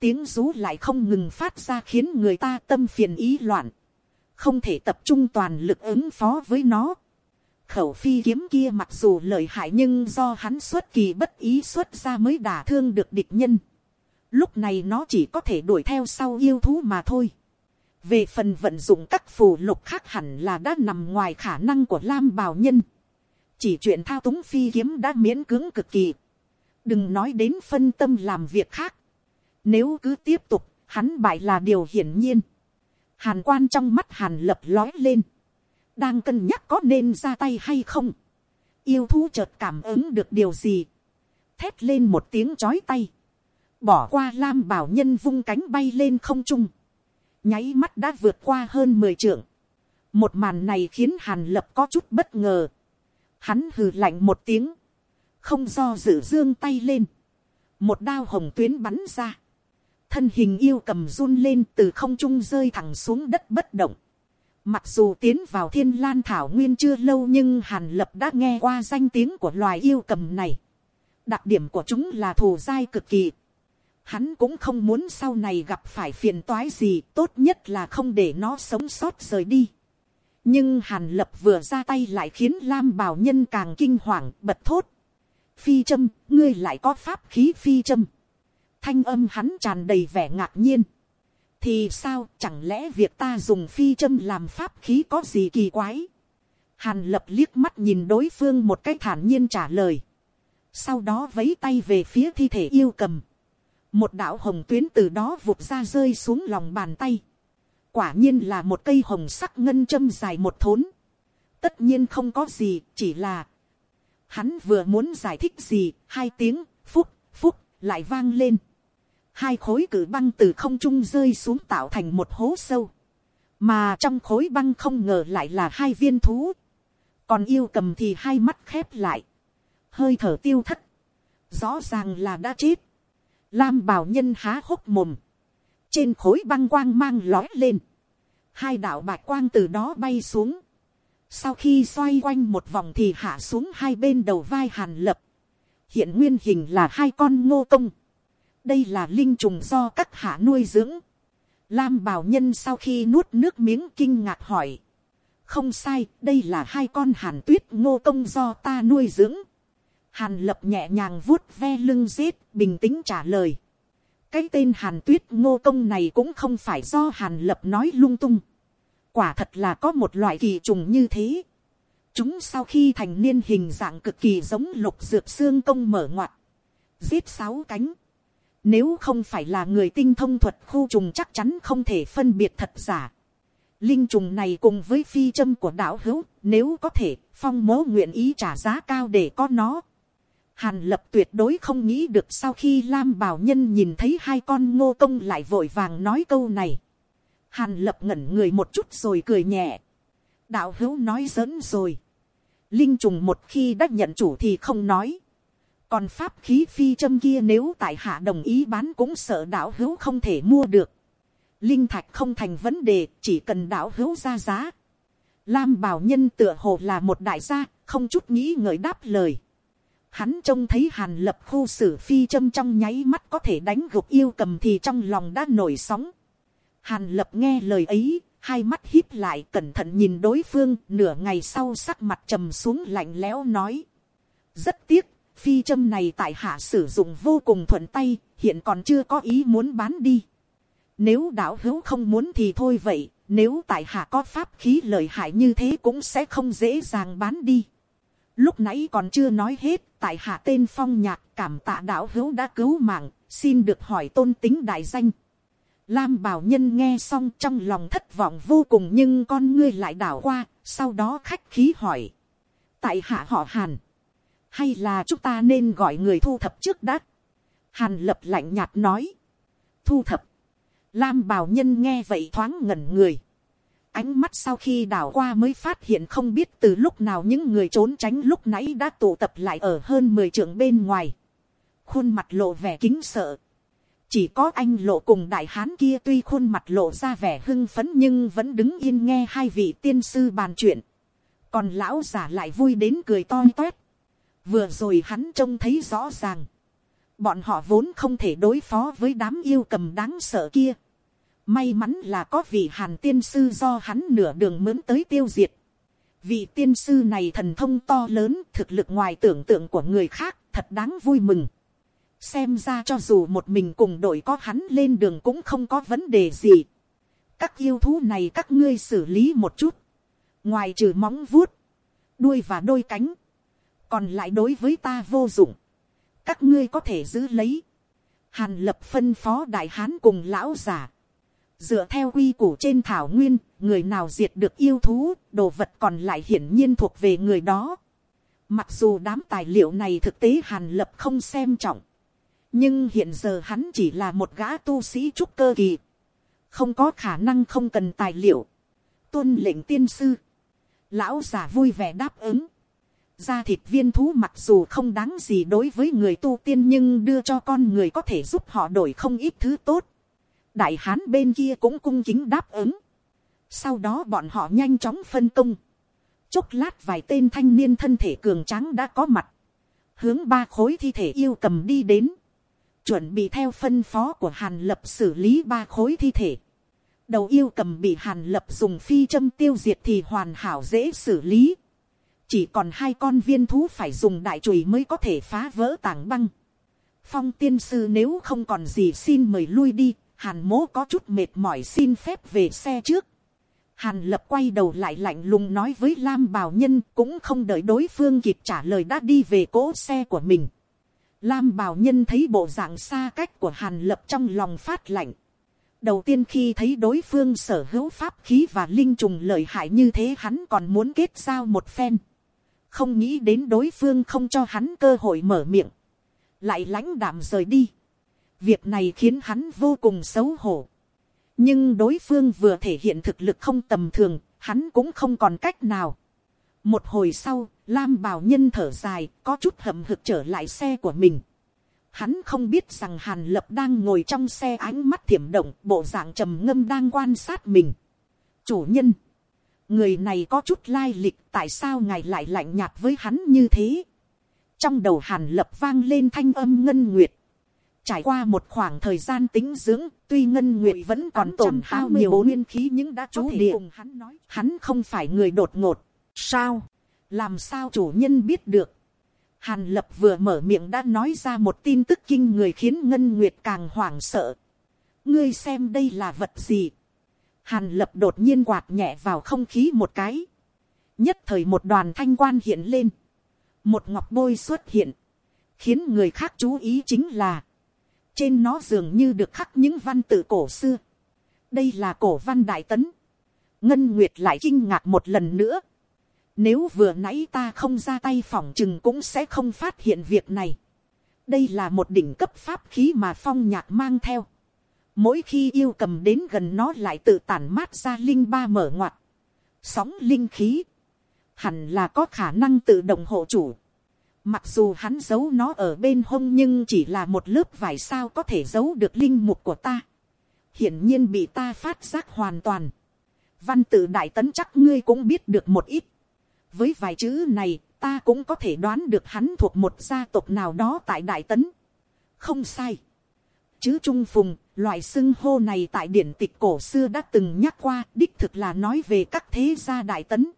Tiếng rú lại không ngừng phát ra khiến người ta tâm phiền ý loạn. Không thể tập trung toàn lực ứng phó với nó khẩu phi kiếm kia mặc dù lợi hại nhưng do hắn xuất kỳ bất ý xuất ra mới đả thương được địch nhân. Lúc này nó chỉ có thể đuổi theo sau yêu thú mà thôi. Về phần vận dụng các phù lục khác hẳn là đã nằm ngoài khả năng của Lam Bào Nhân. Chỉ chuyện thao túng phi kiếm đã miễn cưỡng cực kỳ. Đừng nói đến phân tâm làm việc khác. Nếu cứ tiếp tục, hắn bại là điều hiển nhiên. Hàn quan trong mắt hàn lập lói lên đang cân nhắc có nên ra tay hay không. yêu thú chợt cảm ứng được điều gì. thét lên một tiếng chói tay. bỏ qua lam bảo nhân vung cánh bay lên không trung. nháy mắt đã vượt qua hơn mười trượng. một màn này khiến hàn lập có chút bất ngờ. hắn hừ lạnh một tiếng. không do dự dương tay lên. một đao hồng tuyến bắn ra thân hình yêu cầm run lên từ không trung rơi thẳng xuống đất bất động Mặc dù tiến vào thiên lan thảo nguyên chưa lâu nhưng Hàn Lập đã nghe qua danh tiếng của loài yêu cầm này. Đặc điểm của chúng là thù dai cực kỳ. Hắn cũng không muốn sau này gặp phải phiền toái gì, tốt nhất là không để nó sống sót rời đi. Nhưng Hàn Lập vừa ra tay lại khiến Lam Bảo Nhân càng kinh hoàng, bật thốt. Phi châm, ngươi lại có pháp khí phi châm. Thanh âm hắn tràn đầy vẻ ngạc nhiên. Thì sao, chẳng lẽ việc ta dùng phi châm làm pháp khí có gì kỳ quái? Hàn lập liếc mắt nhìn đối phương một cách thản nhiên trả lời. Sau đó vấy tay về phía thi thể yêu cầm. Một đạo hồng tuyến từ đó vụt ra rơi xuống lòng bàn tay. Quả nhiên là một cây hồng sắc ngân châm dài một thốn. Tất nhiên không có gì, chỉ là hắn vừa muốn giải thích gì, hai tiếng, phúc phúc, lại vang lên hai khối cử băng từ không trung rơi xuống tạo thành một hố sâu, mà trong khối băng không ngờ lại là hai viên thú, còn yêu cầm thì hai mắt khép lại, hơi thở tiêu thất, rõ ràng là đã chết, Lam Bảo nhân há hốc mồm. Trên khối băng quang mang lói lên. Hai đạo bạch quang từ đó bay xuống. Sau khi xoay quanh một vòng thì hạ xuống hai bên đầu vai hàn lập. Hiện nguyên hình là hai con ngô công. Đây là linh trùng do các hạ nuôi dưỡng. Lam bảo nhân sau khi nuốt nước miếng kinh ngạc hỏi. Không sai, đây là hai con hàn tuyết ngô công do ta nuôi dưỡng. Hàn lập nhẹ nhàng vuốt ve lưng giết, bình tĩnh trả lời. Cái tên hàn tuyết ngô công này cũng không phải do hàn lập nói lung tung. Quả thật là có một loại kỳ trùng như thế. Chúng sau khi thành niên hình dạng cực kỳ giống lục dược xương công mở ngoặt. Giết sáu cánh. Nếu không phải là người tinh thông thuật khu trùng chắc chắn không thể phân biệt thật giả. Linh trùng này cùng với phi châm của đạo hữu, nếu có thể, phong mố nguyện ý trả giá cao để có nó. Hàn lập tuyệt đối không nghĩ được sau khi Lam Bảo Nhân nhìn thấy hai con ngô công lại vội vàng nói câu này. Hàn lập ngẩn người một chút rồi cười nhẹ. Đạo hữu nói giỡn rồi. Linh trùng một khi đã nhận chủ thì không nói. Còn pháp khí phi châm kia nếu tại hạ đồng ý bán cũng sợ đạo hữu không thể mua được. Linh thạch không thành vấn đề, chỉ cần đạo hữu ra giá. Lam bảo nhân tựa hồ là một đại gia, không chút nghĩ ngợi đáp lời. Hắn trông thấy hàn lập khu xử phi châm trong nháy mắt có thể đánh gục yêu cầm thì trong lòng đã nổi sóng. Hàn lập nghe lời ấy, hai mắt híp lại cẩn thận nhìn đối phương, nửa ngày sau sắc mặt trầm xuống lạnh lẽo nói. Rất tiếc, phi châm này tại hạ sử dụng vô cùng thuận tay, hiện còn chưa có ý muốn bán đi. Nếu đạo hữu không muốn thì thôi vậy, nếu tại hạ có pháp khí lợi hại như thế cũng sẽ không dễ dàng bán đi. Lúc nãy còn chưa nói hết, tại hạ tên phong nhạc cảm tạ đạo hữu đã cứu mạng, xin được hỏi tôn tính đại danh. Lam bảo nhân nghe xong trong lòng thất vọng vô cùng nhưng con ngươi lại đảo qua, sau đó khách khí hỏi. Tại hạ họ Hàn. Hay là chúng ta nên gọi người thu thập trước đã? Hàn lập lạnh nhạt nói. Thu thập. Lam bảo nhân nghe vậy thoáng ngẩn người. Ánh mắt sau khi đảo qua mới phát hiện không biết từ lúc nào những người trốn tránh lúc nãy đã tụ tập lại ở hơn 10 trượng bên ngoài. Khuôn mặt lộ vẻ kính sợ. Chỉ có anh lộ cùng đại hán kia tuy khuôn mặt lộ ra vẻ hưng phấn nhưng vẫn đứng yên nghe hai vị tiên sư bàn chuyện. Còn lão giả lại vui đến cười to toét. Vừa rồi hắn trông thấy rõ ràng. Bọn họ vốn không thể đối phó với đám yêu cầm đáng sợ kia May mắn là có vị hàn tiên sư do hắn nửa đường mướn tới tiêu diệt. Vị tiên sư này thần thông to lớn, thực lực ngoài tưởng tượng của người khác, thật đáng vui mừng. Xem ra cho dù một mình cùng đội có hắn lên đường cũng không có vấn đề gì. Các yêu thú này các ngươi xử lý một chút. Ngoài trừ móng vuốt, đuôi và đôi cánh. Còn lại đối với ta vô dụng. Các ngươi có thể giữ lấy. Hàn lập phân phó đại hán cùng lão giả dựa theo quy củ trên thảo nguyên, người nào diệt được yêu thú, đồ vật còn lại hiển nhiên thuộc về người đó. Mặc dù đám tài liệu này thực tế hàn lập không xem trọng, nhưng hiện giờ hắn chỉ là một gã tu sĩ trúc cơ kỳ, không có khả năng không cần tài liệu. Tuân lệnh tiên sư, lão già vui vẻ đáp ứng. Da thịt viên thú mặc dù không đáng gì đối với người tu tiên nhưng đưa cho con người có thể giúp họ đổi không ít thứ tốt đại hán bên kia cũng cung kính đáp ứng. sau đó bọn họ nhanh chóng phân công. chốc lát vài tên thanh niên thân thể cường tráng đã có mặt. hướng ba khối thi thể yêu cầm đi đến. chuẩn bị theo phân phó của hàn lập xử lý ba khối thi thể. đầu yêu cầm bị hàn lập dùng phi châm tiêu diệt thì hoàn hảo dễ xử lý chỉ còn hai con viên thú phải dùng đại chùy mới có thể phá vỡ tảng băng phong tiên sư nếu không còn gì xin mời lui đi, Hàn mố có chút mệt mỏi xin phép về xe trước. Hàn lập quay đầu lại lạnh lùng nói với Lam Bảo Nhân cũng không đợi đối phương kịp trả lời đã đi về cỗ xe của mình. Lam Bảo Nhân thấy bộ dạng xa cách của Hàn lập trong lòng phát lạnh. Đầu tiên khi thấy đối phương sở hữu pháp khí và linh trùng lợi hại như thế hắn còn muốn kết giao một phen. Không nghĩ đến đối phương không cho hắn cơ hội mở miệng. Lại lãnh đạm rời đi. Việc này khiến hắn vô cùng xấu hổ. Nhưng đối phương vừa thể hiện thực lực không tầm thường, hắn cũng không còn cách nào. Một hồi sau, Lam Bảo Nhân thở dài, có chút hậm hực trở lại xe của mình. Hắn không biết rằng Hàn Lập đang ngồi trong xe ánh mắt thiểm động, bộ dạng trầm ngâm đang quan sát mình. Chủ nhân. Người này có chút lai lịch, tại sao ngài lại lạnh nhạt với hắn như thế? Trong đầu Hàn Lập vang lên thanh âm ngân nguyệt. Trải qua một khoảng thời gian tính dưỡng, tuy ngân nguyệt vẫn còn tổn hao nhiều nguyên khí nhưng đã chú địa. Hắn, nói. hắn không phải người đột ngột. Sao? Làm sao chủ nhân biết được? Hàn lập vừa mở miệng đã nói ra một tin tức kinh người khiến Ngân Nguyệt càng hoảng sợ. Ngươi xem đây là vật gì? Hàn lập đột nhiên quạt nhẹ vào không khí một cái. Nhất thời một đoàn thanh quan hiện lên. Một ngọc bôi xuất hiện. Khiến người khác chú ý chính là. Trên nó dường như được khắc những văn tự cổ xưa. Đây là cổ văn đại tấn. Ngân Nguyệt lại kinh ngạc một lần nữa. Nếu vừa nãy ta không ra tay phòng chừng cũng sẽ không phát hiện việc này. Đây là một đỉnh cấp pháp khí mà phong nhạc mang theo. Mỗi khi yêu cầm đến gần nó lại tự tản mát ra linh ba mở ngoặt. Sóng linh khí. Hẳn là có khả năng tự động hộ chủ. Mặc dù hắn giấu nó ở bên hông nhưng chỉ là một lớp vải sao có thể giấu được linh mục của ta. Hiển nhiên bị ta phát giác hoàn toàn. Văn tự đại tấn chắc ngươi cũng biết được một ít với vài chữ này, ta cũng có thể đoán được hắn thuộc một gia tộc nào đó tại đại tấn. không sai. chữ trung phùng, loại xưng hô này tại điển tịch cổ xưa đã từng nhắc qua, đích thực là nói về các thế gia đại tấn.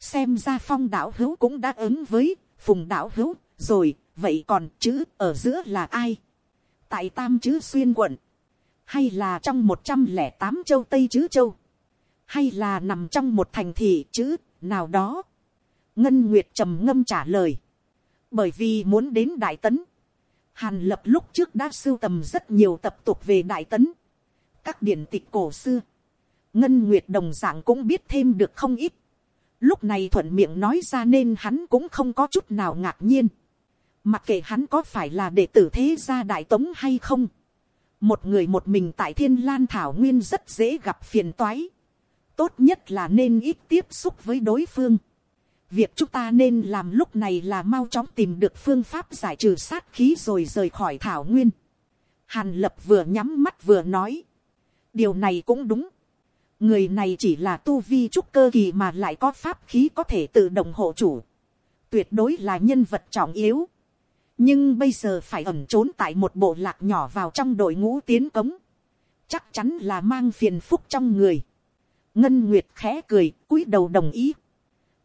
xem ra phong đạo hữu cũng đã ứng với phùng đạo hữu, rồi, vậy còn chữ ở giữa là ai? tại tam chữ xuyên quận, hay là trong một trăm lẻ tám châu tây chữ châu, hay là nằm trong một thành thị chữ nào đó ngân nguyệt trầm ngâm trả lời, bởi vì muốn đến đại tấn, hàn lập lúc trước đã sưu tầm rất nhiều tập tục về đại tấn, các điển tịch cổ xưa, ngân nguyệt đồng dạng cũng biết thêm được không ít, lúc này thuận miệng nói ra nên hắn cũng không có chút nào ngạc nhiên, mặc kệ hắn có phải là đệ tử thế gia đại tống hay không, một người một mình tại thiên lan thảo nguyên rất dễ gặp phiền toái, tốt nhất là nên ít tiếp xúc với đối phương, việc chúng ta nên làm lúc này là mau chóng tìm được phương pháp giải trừ sát khí rồi rời khỏi thảo nguyên. Hàn lập vừa nhắm mắt vừa nói. điều này cũng đúng. người này chỉ là tu vi trúc cơ kỳ mà lại có pháp khí có thể tự động hộ chủ. tuyệt đối là nhân vật trọng yếu. nhưng bây giờ phải ẩn trốn tại một bộ lạc nhỏ vào trong đội ngũ tiến cống. chắc chắn là mang phiền phúc trong người. ngân nguyệt khẽ cười, cúi đầu đồng ý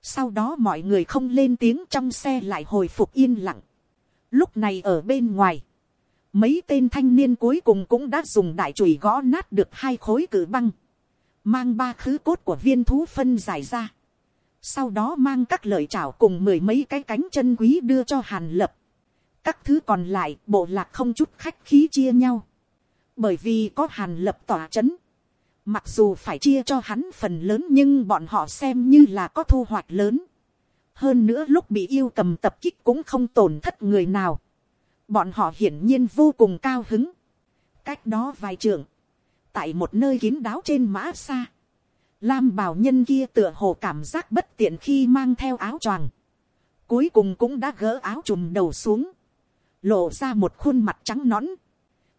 sau đó mọi người không lên tiếng trong xe lại hồi phục yên lặng. Lúc này ở bên ngoài. Mấy tên thanh niên cuối cùng cũng đã dùng đại chùy gõ nát được hai khối cử băng. Mang ba khứ cốt của viên thú phân giải ra. Sau đó mang các lợi chảo cùng mười mấy cái cánh chân quý đưa cho hàn lập. Các thứ còn lại, bộ lạc không chút khách khí chia nhau. Bởi vì có hàn lập tỏa chấn Mặc dù phải chia cho hắn phần lớn nhưng bọn họ xem như là có thu hoạch lớn. Hơn nữa lúc bị yêu cầm tập kích cũng không tổn thất người nào. Bọn họ hiển nhiên vô cùng cao hứng. Cách đó vài trường. Tại một nơi kín đáo trên mã xa. Lam bảo nhân kia tựa hồ cảm giác bất tiện khi mang theo áo choàng. Cuối cùng cũng đã gỡ áo trùm đầu xuống. Lộ ra một khuôn mặt trắng nõn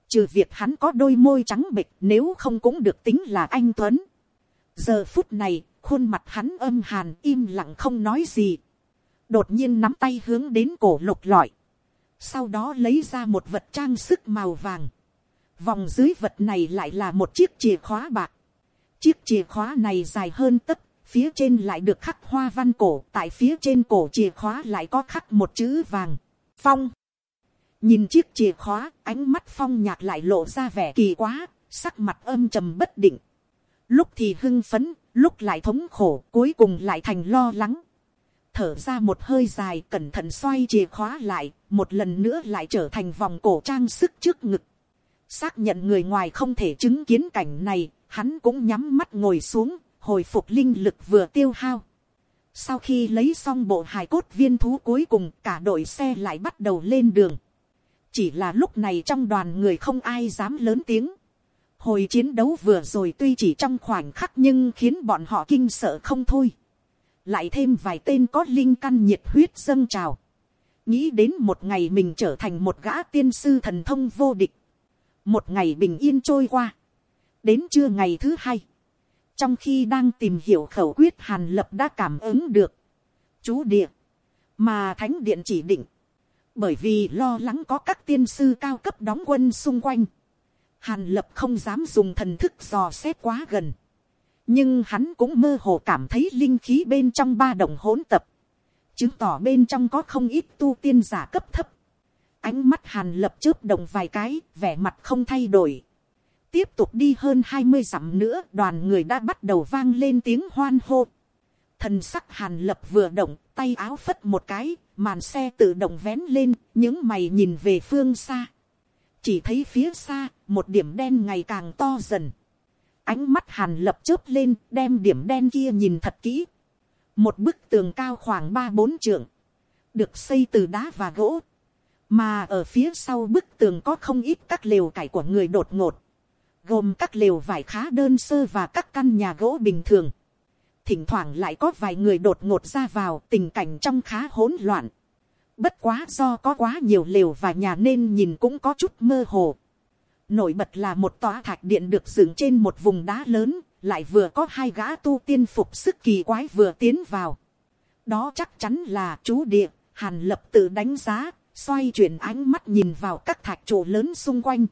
Trừ việc hắn có đôi môi trắng bịch nếu không cũng được tính là anh Tuấn. Giờ phút này, khuôn mặt hắn âm hàn im lặng không nói gì. Đột nhiên nắm tay hướng đến cổ lục lọi. Sau đó lấy ra một vật trang sức màu vàng. Vòng dưới vật này lại là một chiếc chìa khóa bạc. Chiếc chìa khóa này dài hơn tất, phía trên lại được khắc hoa văn cổ, tại phía trên cổ chìa khóa lại có khắc một chữ vàng. Phong nhìn chiếc chìa khóa, ánh mắt phong nhạc lại lộ ra vẻ kỳ quá, sắc mặt âm trầm bất định. Lúc thì hưng phấn, lúc lại thống khổ, cuối cùng lại thành lo lắng. Thở ra một hơi dài, cẩn thận xoay chìa khóa lại, một lần nữa lại trở thành vòng cổ trang sức trước ngực. Xác nhận người ngoài không thể chứng kiến cảnh này, hắn cũng nhắm mắt ngồi xuống, hồi phục linh lực vừa tiêu hao. Sau khi lấy xong bộ hài cốt viên thú cuối cùng, cả đội xe lại bắt đầu lên đường chỉ là lúc này trong đoàn người không ai dám lớn tiếng. hồi chiến đấu vừa rồi tuy chỉ trong khoảnh khắc nhưng khiến bọn họ kinh sợ không thôi. lại thêm vài tên có linh căn nhiệt huyết dâng trào. nghĩ đến một ngày mình trở thành một gã tiên sư thần thông vô địch, một ngày bình yên trôi qua, đến trưa ngày thứ hai, trong khi đang tìm hiểu khẩu quyết hàn lập đã cảm ứng được, chú địa, mà thánh điện chỉ định, bởi vì lo lắng có các tiên sư cao cấp đóng quân xung quanh, hàn lập không dám dùng thần thức dò xét quá gần, nhưng hắn cũng mơ hồ cảm thấy linh khí bên trong ba đồng hỗn tập, chứng tỏ bên trong có không ít tu tiên giả cấp thấp. Ánh mắt hàn lập chớp đồng vài cái, vẻ mặt không thay đổi. Tiếp tục đi hơn hai mươi dặm nữa, đoàn người đã bắt đầu vang lên tiếng hoan hô. Thần sắc hàn lập vừa động, tay áo phất một cái, màn xe tự động vén lên, những mày nhìn về phương xa. Chỉ thấy phía xa, một điểm đen ngày càng to dần. Ánh mắt hàn lập chớp lên, đem điểm đen kia nhìn thật kỹ, một bức tường cao khoảng ba bốn trượng, được xây từ đá và gỗ, mà ở phía sau bức tường có không ít các lều cải của người đột ngột, gồm các lều vải khá đơn sơ và các căn nhà gỗ bình thường. Thỉnh thoảng lại có vài người đột ngột ra vào tình cảnh trong khá hỗn loạn. Bất quá do có quá nhiều lều và nhà nên nhìn cũng có chút mơ hồ. Nổi bật là một tòa thạch điện được dựng trên một vùng đá lớn, lại vừa có hai gã tu tiên phục sức kỳ quái vừa tiến vào. đó chắc chắn là chú địa, hàn lập tự đánh giá, xoay chuyển ánh mắt nhìn vào các thạch trụ lớn xung quanh.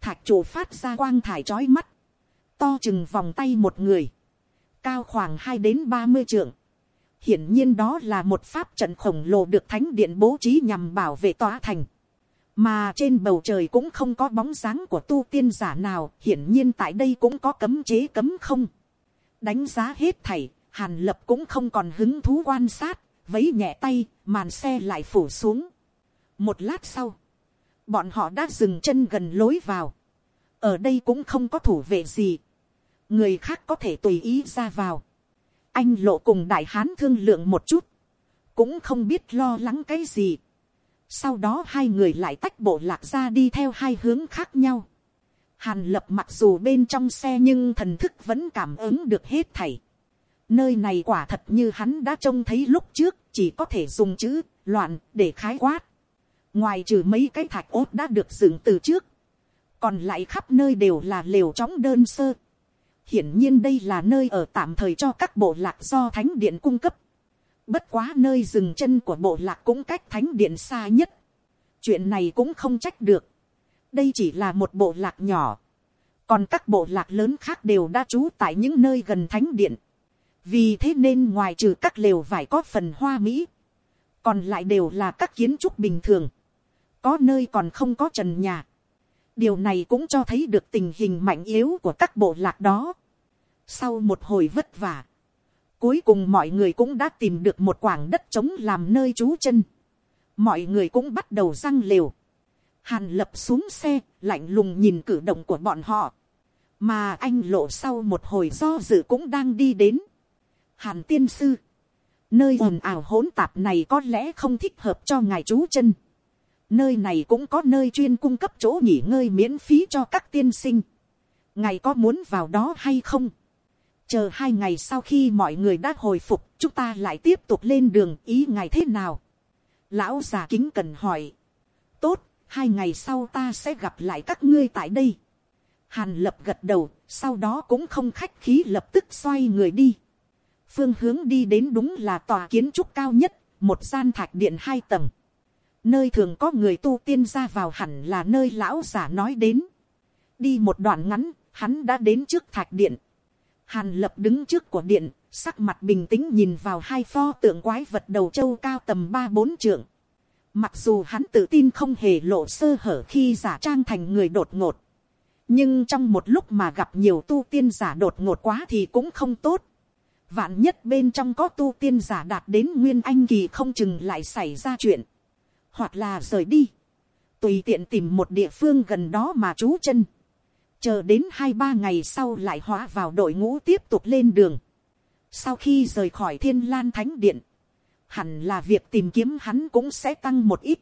thạch trụ phát ra quang thải trói mắt, to chừng vòng tay một người, cao khoảng hai đến ba mươi trượng. hiển nhiên đó là một pháp trận khổng lồ được thánh điện bố trí nhằm bảo vệ tòa thành mà trên bầu trời cũng không có bóng dáng của tu tiên giả nào, hiển nhiên tại đây cũng có cấm chế cấm không. đánh giá hết thảy, hàn lập cũng không còn hứng thú quan sát, vấy nhẹ tay, màn xe lại phủ xuống. một lát sau, bọn họ đã dừng chân gần lối vào. ở đây cũng không có thủ vệ gì người khác có thể tùy ý ra vào. anh lộ cùng đại hán thương lượng một chút, cũng không biết lo lắng cái gì sau đó hai người lại tách bộ lạc ra đi theo hai hướng khác nhau. Hàn lập mặc dù bên trong xe nhưng thần thức vẫn cảm ứng được hết thảy. Nơi này quả thật như hắn đã trông thấy lúc trước chỉ có thể dùng chữ loạn để khái quát. Ngoài trừ mấy cái thạch ốt đã được dựng từ trước. Còn lại khắp nơi đều là lều trống đơn sơ. Hiển nhiên đây là nơi ở tạm thời cho các bộ lạc do thánh điện cung cấp. Bất quá nơi dừng chân của bộ lạc cũng cách thánh điện xa nhất. Chuyện này cũng không trách được. Đây chỉ là một bộ lạc nhỏ. Còn các bộ lạc lớn khác đều đã trú tại những nơi gần thánh điện. Vì thế nên ngoài trừ các lều vải có phần hoa mỹ. Còn lại đều là các kiến trúc bình thường. Có nơi còn không có trần nhà. Điều này cũng cho thấy được tình hình mạnh yếu của các bộ lạc đó. Sau một hồi vất vả Cuối cùng mọi người cũng đã tìm được một quảng đất trống làm nơi trú chân. Mọi người cũng bắt đầu răng liều. Hàn lập xuống xe, lạnh lùng nhìn cử động của bọn họ. Mà anh lộ sau một hồi do dự cũng đang đi đến. Hàn tiên sư. Nơi ồn ào hỗn tạp này có lẽ không thích hợp cho ngài trú chân. Nơi này cũng có nơi chuyên cung cấp chỗ nghỉ ngơi miễn phí cho các tiên sinh. Ngài có muốn vào đó hay không? chờ hai ngày sau khi mọi người đã hồi phục, chúng ta lại tiếp tục lên đường ý ngài thế nào. lão già kính cần hỏi. tốt, hai ngày sau ta sẽ gặp lại các ngươi tại đây. hàn lập gật đầu, sau đó cũng không khách khí lập tức xoay người đi. phương hướng đi đến đúng là tòa kiến trúc cao nhất, một gian thạch điện hai tầng nơi thường có người tu tiên ra vào hẳn là nơi lão giả nói đến. đi một đoạn ngắn, hắn đã đến trước thạch điện Hàn lập đứng trước của điện, sắc mặt bình tĩnh nhìn vào hai pho tượng quái vật đầu châu cao tầm ba bốn trượng. Mặc dù hắn tự tin không hề lộ sơ hở khi giả trang thành người đột ngột. Nhưng trong một lúc mà gặp nhiều tu tiên giả đột ngột quá thì cũng không tốt. Vạn nhất bên trong có tu tiên giả đạt đến nguyên anh kỳ không chừng lại xảy ra chuyện. Hoặc là rời đi. Tùy tiện tìm một địa phương gần đó mà trú chân chờ đến hai ba ngày sau lại hóa vào đội ngũ tiếp tục lên đường. sau khi rời khỏi thiên lan thánh điện, hẳn là việc tìm kiếm hắn cũng sẽ tăng một ít.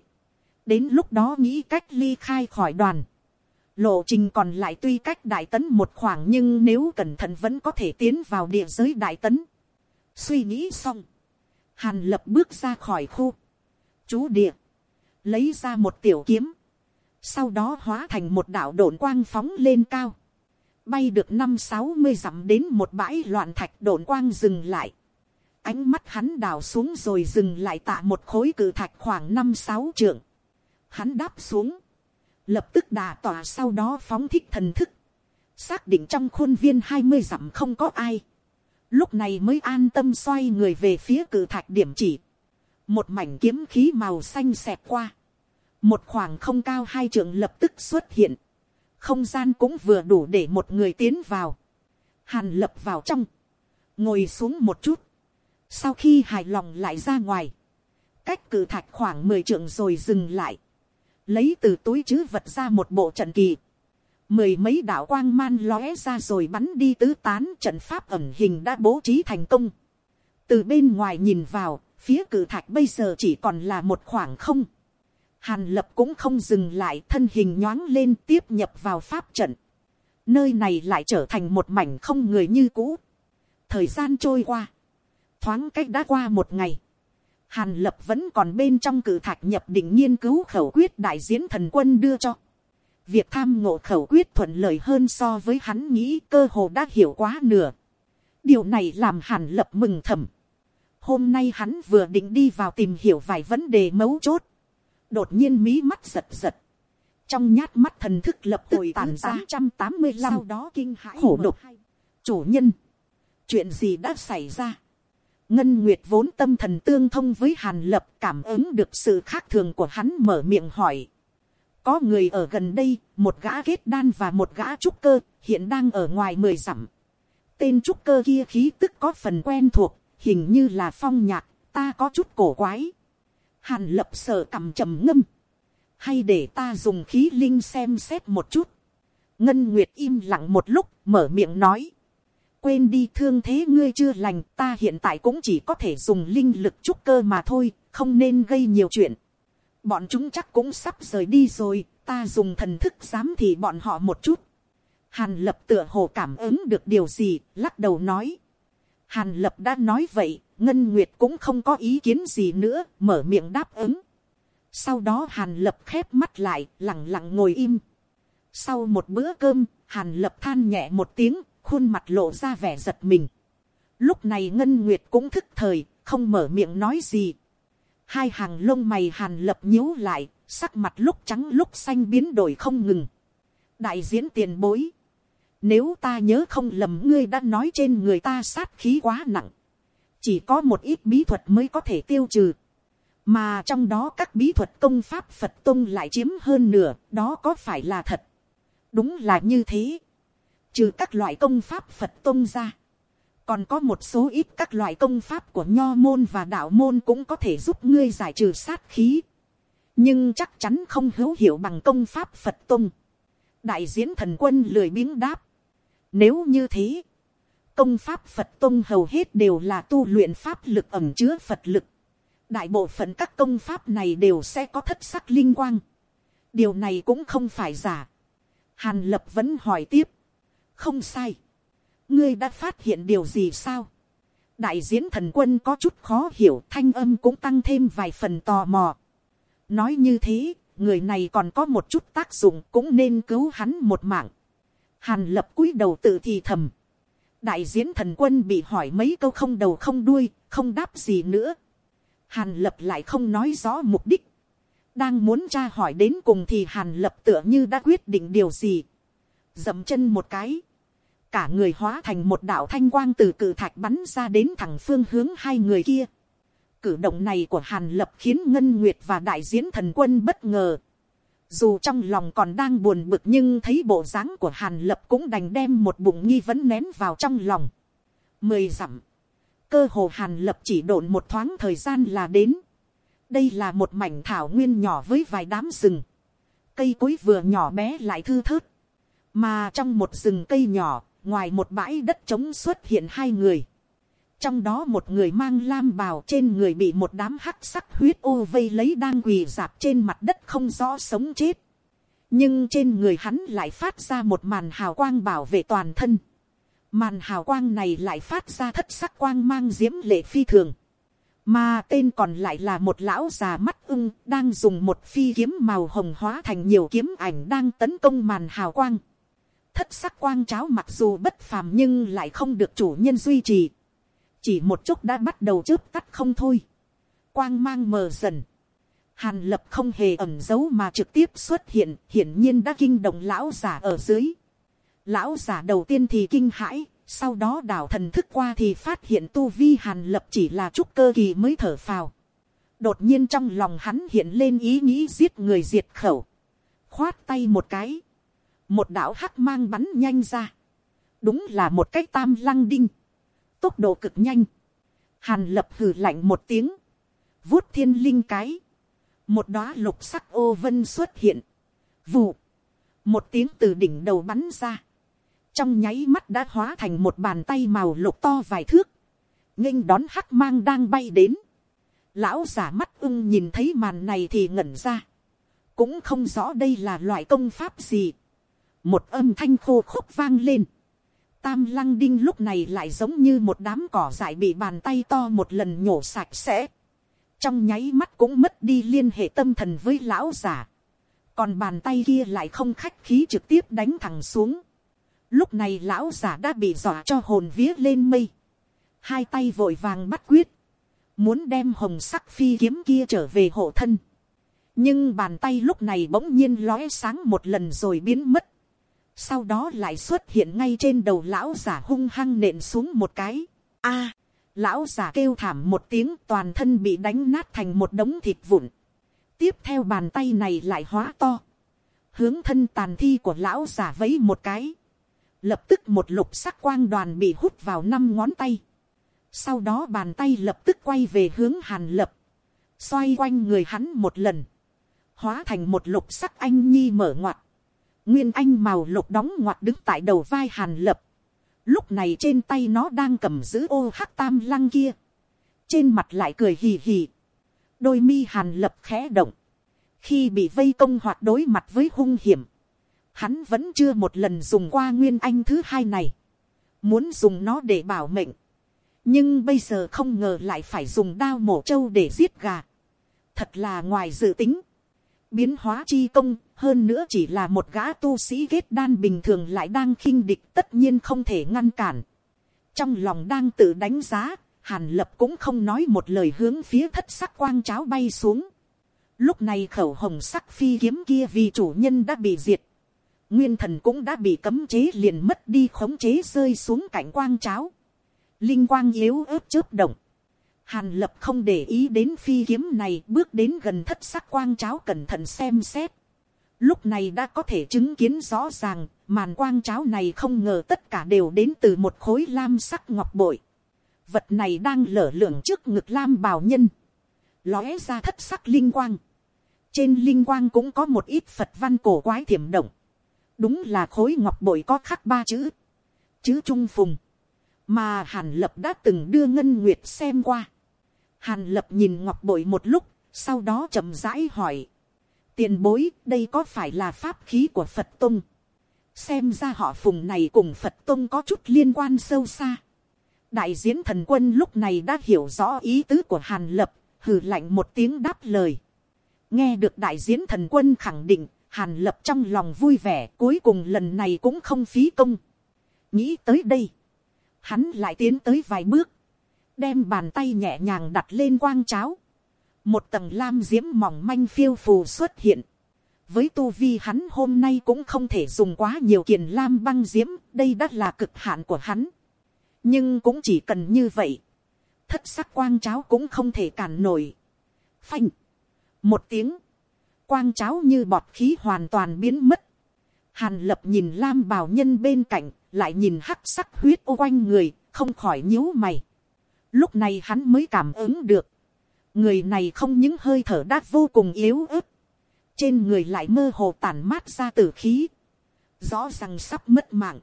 đến lúc đó nghĩ cách ly khai khỏi đoàn. lộ trình còn lại tuy cách đại tấn một khoảng nhưng nếu cẩn thận vẫn có thể tiến vào địa giới đại tấn. suy nghĩ xong, hàn lập bước ra khỏi khu. chú địa, lấy ra một tiểu kiếm, sau đó hóa thành một đạo đồn quang phóng lên cao, bay được năm sáu mươi dặm đến một bãi loạn thạch đồn quang dừng lại, ánh mắt hắn đào xuống rồi dừng lại tạ một khối cử thạch khoảng năm sáu trượng, hắn đáp xuống, lập tức đà tỏa sau đó phóng thích thần thức, xác định trong khuôn viên hai mươi dặm không có ai, lúc này mới an tâm xoay người về phía cử thạch điểm chỉ, một mảnh kiếm khí màu xanh xẹp qua, một khoảng không cao hai trường lập tức xuất hiện, không gian cũng vừa đủ để một người tiến vào, hàn lập vào trong, ngồi xuống một chút, sau khi hài lòng lại ra ngoài, cách cử thạch khoảng mười trượng rồi dừng lại, lấy từ túi chứ vật ra một bộ trận kỳ, mười mấy đạo quang man lóe ra rồi bắn đi tứ tán trận pháp ẩn hình đã bố trí thành công. từ bên ngoài nhìn vào, phía cử thạch bây giờ chỉ còn là một khoảng không. hàn lập cũng không dừng lại thân hình nhoáng lên tiếp nhập vào pháp trận. nơi này lại trở thành một mảnh không người như cũ. thời gian trôi qua, thoáng cách đã qua một ngày. Hàn lập vẫn còn bên trong cử thạch nhập định nghiên cứu khẩu quyết đại diễn thần quân đưa cho việc tham ngộ khẩu quyết thuận lợi hơn so với hắn nghĩ cơ hồ đã hiểu quá nửa. điều này làm hàn lập mừng thầm hôm nay hắn vừa định đi vào tìm hiểu vài vấn đề mấu chốt. đột nhiên mí mắt giật giật. trong nhát mắt thần thức lập tức tàn ra trăm tám mươi sau đó kinh hãi khổ độc. chủ nhân, chuyện gì đã xảy ra. Ngân Nguyệt vốn tâm thần tương thông với Hàn Lập cảm ứng được sự khác thường của hắn mở miệng hỏi có người ở gần đây, một gã kết đan và một gã trúc cơ, hiện đang ở ngoài mười dặm. Tên trúc cơ kia khí tức có phần quen thuộc, hình như là phong nhạc, ta có chút cổ quái. Hàn lập sợ cầm trầm ngâm. Hay để ta dùng khí linh xem xét một chút. Ngân Nguyệt im lặng một lúc, mở miệng nói. Quên đi thương thế ngươi chưa lành, ta hiện tại cũng chỉ có thể dùng linh lực trúc cơ mà thôi, không nên gây nhiều chuyện bọn chúng chắc cũng sắp rời đi rồi, ta dùng thần thức dám thì bọn họ một chút. Hàn lập tựa hồ cảm ứng được điều gì, lắc đầu nói. Hàn lập đã nói vậy, Ngân Nguyệt cũng không có ý kiến gì nữa, mở miệng đáp ứng. Sau đó Hàn lập khép mắt lại, lặng lặng ngồi im. Sau một bữa cơm, Hàn lập than nhẹ một tiếng, khuôn mặt lộ ra vẻ giật mình. Lúc này Ngân Nguyệt cũng thức thời, không mở miệng nói gì, hai hàng lông mày hàn lập nhíu lại, sắc mặt lúc trắng lúc xanh biến đổi không ngừng. đại diễn tiền bối, nếu ta nhớ không lầm ngươi đã nói trên người ta sát khí quá nặng, chỉ có một ít bí thuật mới có thể tiêu trừ, mà trong đó các bí thuật công pháp phật tông lại chiếm hơn nửa, đó có phải là thật? đúng là như thế, trừ các loại công pháp phật tông ra còn có một số ít các loại công pháp của nho môn và đạo môn cũng có thể giúp ngươi giải trừ sát khí. nhưng chắc chắn không hữu hiệu bằng công pháp phật tông. đại diễn thần quân lười biếng đáp nếu như thế, công pháp phật tông hầu hết đều là tu luyện pháp lực ẩm chứa phật lực. đại bộ phận các công pháp này đều sẽ có thất sắc linh quang. điều này cũng không phải giả. hàn lập vẫn hỏi tiếp. không sai ngươi đã phát hiện điều gì sao. đại diễn thần quân có chút khó hiểu thanh âm cũng tăng thêm vài phần tò mò. nói như thế, người này còn có một chút tác dụng cũng nên cứu hắn một mạng hàn lập cúi đầu tự thì thầm. đại diễn thần quân bị hỏi mấy câu không đầu không đuôi, không đáp gì nữa. hàn lập lại không nói rõ mục đích. đang muốn tra hỏi đến cùng thì hàn lập tựa như đã quyết định điều gì. dậm chân một cái cả người hóa thành một đạo thanh quang từ cử thạch bắn ra đến thẳng phương hướng hai người kia. Cử động này của Hàn Lập khiến Ngân Nguyệt và đại diễn thần quân bất ngờ. Dù trong lòng còn đang buồn bực nhưng thấy bộ dáng của Hàn Lập cũng đành đem một bụng nghi vấn nén vào trong lòng. Mười dặm. Cơ hồ Hàn Lập chỉ độn một thoáng thời gian là đến. Đây là một mảnh thảo nguyên nhỏ với vài đám rừng. Cây cối vừa nhỏ bé lại thư thớt. Mà trong một rừng cây nhỏ, ngoài một bãi đất trống xuất hiện hai người. Trong đó một người mang lam bào trên người bị một đám hắc sắc huyết ô vây lấy đang quỳ dạp trên mặt đất không rõ sống chết. Nhưng trên người hắn lại phát ra một màn hào quang bảo vệ toàn thân. Màn hào quang này lại phát ra thất sắc quang mang diễm lệ phi thường. mà tên còn lại là một lão già mắt ưng, đang dùng một phi kiếm màu hồng hóa thành nhiều kiếm ảnh đang tấn công màn hào quang. Thất sắc quang cháo mặc dù bất phàm nhưng lại không được chủ nhân duy trì. Chỉ một chút đã bắt đầu chớp tắt không thôi. Quang mang mờ dần. Hàn lập không hề ẩn giấu mà trực tiếp xuất hiện, hiển nhiên đã kinh động lão giả ở dưới. Lão giả đầu tiên thì kinh hãi, sau đó đảo thần thức qua thì phát hiện tu vi hàn lập chỉ là trúc cơ kỳ mới thở phào. Đột nhiên trong lòng hắn hiện lên ý nghĩ giết người diệt khẩu. Khoát tay một cái. Một đạo hắc mang bắn nhanh ra. Đúng là một cái tam lăng đinh. Tốc độ cực nhanh. Hàn lập hừ lạnh một tiếng. Vuốt thiên linh cái. Một đóa lục sắc ô vân xuất hiện. Vụ. Một tiếng từ đỉnh đầu bắn ra trong nháy mắt đã hóa thành một bàn tay màu lục to vài thước, nghênh đón hắc mang đang bay đến. Lão giả mắt ưng nhìn thấy màn này thì ngẩn ra, cũng không rõ đây là loại công pháp gì. một âm thanh khô khúc vang lên, tam lăng đinh lúc này lại giống như một đám cỏ dại bị bàn tay to một lần nhổ sạch sẽ. trong nháy mắt cũng mất đi liên hệ tâm thần với lão giả. còn bàn tay kia lại không khách khí trực tiếp đánh thẳng xuống Lúc này lão giả đã bị dọa cho hồn vía lên mây. Hai tay vội vàng bắt quyết. Muốn đem hồng sắc phi kiếm kia trở về hộ thân. Nhưng bàn tay lúc này bỗng nhiên lóe sáng một lần rồi biến mất. Sau đó lại xuất hiện ngay trên đầu lão giả hung hăng nện xuống một cái. a, lão giả kêu thảm một tiếng toàn thân bị đánh nát thành một đống thịt vụn. Tiếp theo bàn tay này lại hóa to. Hướng thân tàn thi của lão giả vấy một cái lập tức một lục sắc quang đoàn bị hút vào năm ngón tay. Sau đó bàn tay lập tức quay về hướng hàn lập. Xoay quanh người hắn một lần. Hóa thành một lục sắc anh nhi mở ngoặt. Nguyên anh màu lục đóng ngoặt đứng tại đầu vai hàn lập. Lúc này trên tay nó đang cầm giữ ô hắc tam lăng kia. Trên mặt lại cười hì hì. Đôi mi hàn lập khẽ động. Khi bị vây công hoạt đối mặt với hung hiểm hắn vẫn chưa một lần dùng qua nguyên anh thứ hai này, muốn dùng nó để bảo mệnh, nhưng bây giờ không ngờ lại phải dùng đao mổ trâu để giết gà, thật là ngoài dự tính, biến hóa chi công hơn nữa chỉ là một gã tu sĩ ghét đan bình thường lại đang khinh địch tất nhiên không thể ngăn cản, trong lòng đang tự đánh giá, hàn lập cũng không nói một lời hướng phía thất sắc quang cháo bay xuống. Lúc này khẩu hồng sắc phi kiếm kia vì chủ nhân đã bị diệt nguyên thần cũng đã bị cấm chế liền mất đi khống chế rơi xuống cảnh quang cháo. Linh quang yếu ớt chớp động. Hàn lập không để ý đến phi kiếm này bước đến gần thất sắc quang cháo cẩn thận xem xét. Lúc này đã có thể chứng kiến rõ ràng, màn quang cháo này không ngờ tất cả đều đến từ một khối lam sắc ngọc bội. Vật này đang lở lửng trước ngực lam bào nhân. Lóe ra thất sắc linh quang. Trên linh quang cũng có một ít Phật văn cổ quái thiểm động đúng là khối ngọc bội có khắc ba chữ, chữ trung phùng, mà hàn lập đã từng đưa ngân nguyệt xem qua hàn lập nhìn ngọc bội một lúc, sau đó chậm rãi hỏi, tiền bối đây có phải là pháp khí của phật tông, xem ra họ phùng này cùng phật tông có chút liên quan sâu xa. đại diễn thần quân lúc này đã hiểu rõ ý tứ của hàn lập, hừ lạnh một tiếng đáp lời. nghe được đại diễn thần quân khẳng định, Hàn lập trong lòng vui vẻ cuối cùng lần này cũng không phí công. Nghĩ tới đây. Hắn lại tiến tới vài bước. Đem bàn tay nhẹ nhàng đặt lên quang cháo. Một tầng lam diễm mỏng manh phiêu phù xuất hiện. Với tu vi hắn hôm nay cũng không thể dùng quá nhiều kiền lam băng diễm. Đây đã là cực hạn của hắn. Nhưng cũng chỉ cần như vậy. Thất sắc quang cháo cũng không thể cản nổi. Phanh. Một tiếng quang cháo như bọt khí hoàn toàn biến mất. Hàn lập nhìn lam bào nhân bên cạnh, lại nhìn hắc sắc huyết ô quanh người, không khỏi nhíu mày. Lúc này hắn mới cảm ứng được. Người này không những hơi thở đã vô cùng yếu ớt. Trên người lại mơ hồ tản mát ra tử khí. Rõ ràng sắp mất mạng.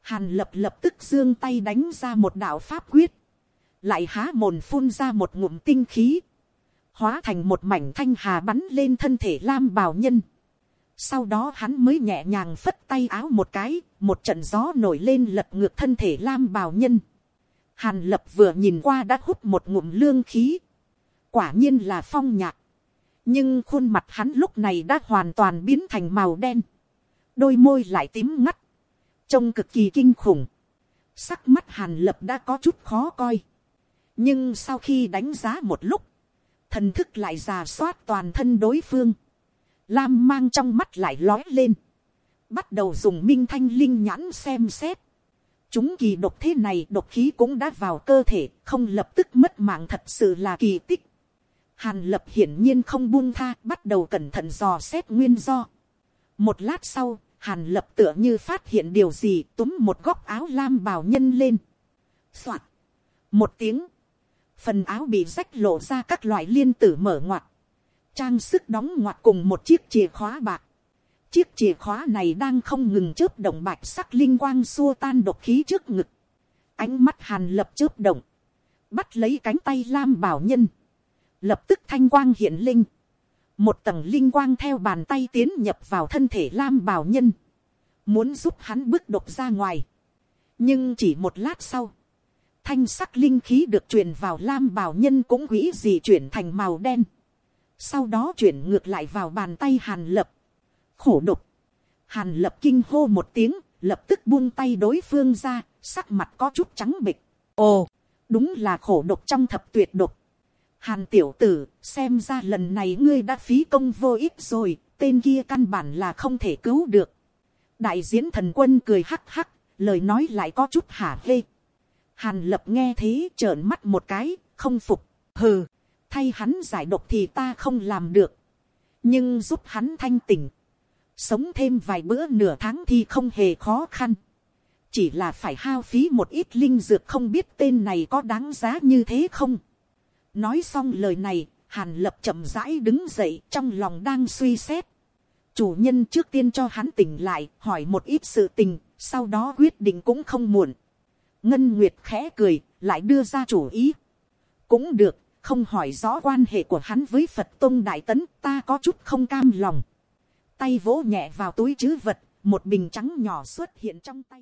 Hàn lập lập tức dương tay đánh ra một đạo pháp quyết. Lại há mồn phun ra một ngụm tinh khí hóa thành một mảnh thanh hà bắn lên thân thể lam bào nhân. Sau đó hắn mới nhẹ nhàng phất tay áo một cái, một trận gió nổi lên lật ngược thân thể lam bào nhân. Hàn lập vừa nhìn qua đã hút một ngụm lương khí, quả nhiên là phong nhạc. nhưng khuôn mặt hắn lúc này đã hoàn toàn biến thành màu đen. đôi môi lại tím ngắt. trông cực kỳ kinh khủng. sắc mắt hàn lập đã có chút khó coi. nhưng sau khi đánh giá một lúc, thần thức lại giả soát toàn thân đối phương. lam mang trong mắt lại lói lên. bắt đầu dùng minh thanh linh nhãn xem xét chúng kỳ độc thế này độc khí cũng đã vào cơ thể, không lập tức mất mạng thật sự là kỳ tích. Hàn lập hiển nhiên không buông tha, bắt đầu cẩn thận dò xét nguyên do. Một lát sau, hàn lập tựa như phát hiện điều gì túm một góc áo lam bào nhân lên. Soạt. Một tiếng. Phần áo bị rách lộ ra các loại liên tử mở ngoặt. Trang sức đóng ngoặt cùng một chiếc chìa khóa bạc. Chiếc chìa khóa này đang không ngừng chớp động bạch sắc linh quang xua tan độc khí trước ngực. Ánh mắt hàn lập chớp động. Bắt lấy cánh tay lam bảo nhân. Lập tức thanh quang hiện linh. Một tầng linh quang theo bàn tay tiến nhập vào thân thể lam bảo nhân. Muốn giúp hắn bước độc ra ngoài. Nhưng chỉ một lát sau. Thanh sắc linh khí được truyền vào lam bảo nhân cũng quỹ gì chuyển thành màu đen. Sau đó chuyển ngược lại vào bàn tay hàn lập khổ độc. Hàn lập kinh hô một tiếng, lập tức buông tay đối phương ra, sắc mặt có chút trắng bịch. Ồ, đúng là khổ độc trong thập tuyệt độc. Hàn tiểu tử, xem ra lần này ngươi đã phí công vô ích rồi, tên kia căn bản là không thể cứu được. Đại diễn thần quân cười hắc hắc, lời nói lại có chút hả hê. Hàn lập nghe thế trợn mắt một cái, không phục, hừ, thay hắn giải độc thì ta không làm được. Nhưng giúp hắn thanh tỉnh, sống thêm vài bữa nửa tháng thì không hề khó khăn. chỉ là phải hao phí một ít linh dược không biết tên này có đáng giá như thế không. nói xong lời này, hàn lập chậm rãi đứng dậy trong lòng đang suy xét. chủ nhân trước tiên cho hắn tỉnh lại hỏi một ít sự tình, sau đó quyết định cũng không muộn. ngân nguyệt khẽ cười, lại đưa ra chủ ý. cũng được, không hỏi rõ quan hệ của hắn với phật tôn đại tấn ta có chút không cam lòng tay vỗ nhẹ vào túi chứ vật, một bình trắng nhỏ xuất hiện trong tay.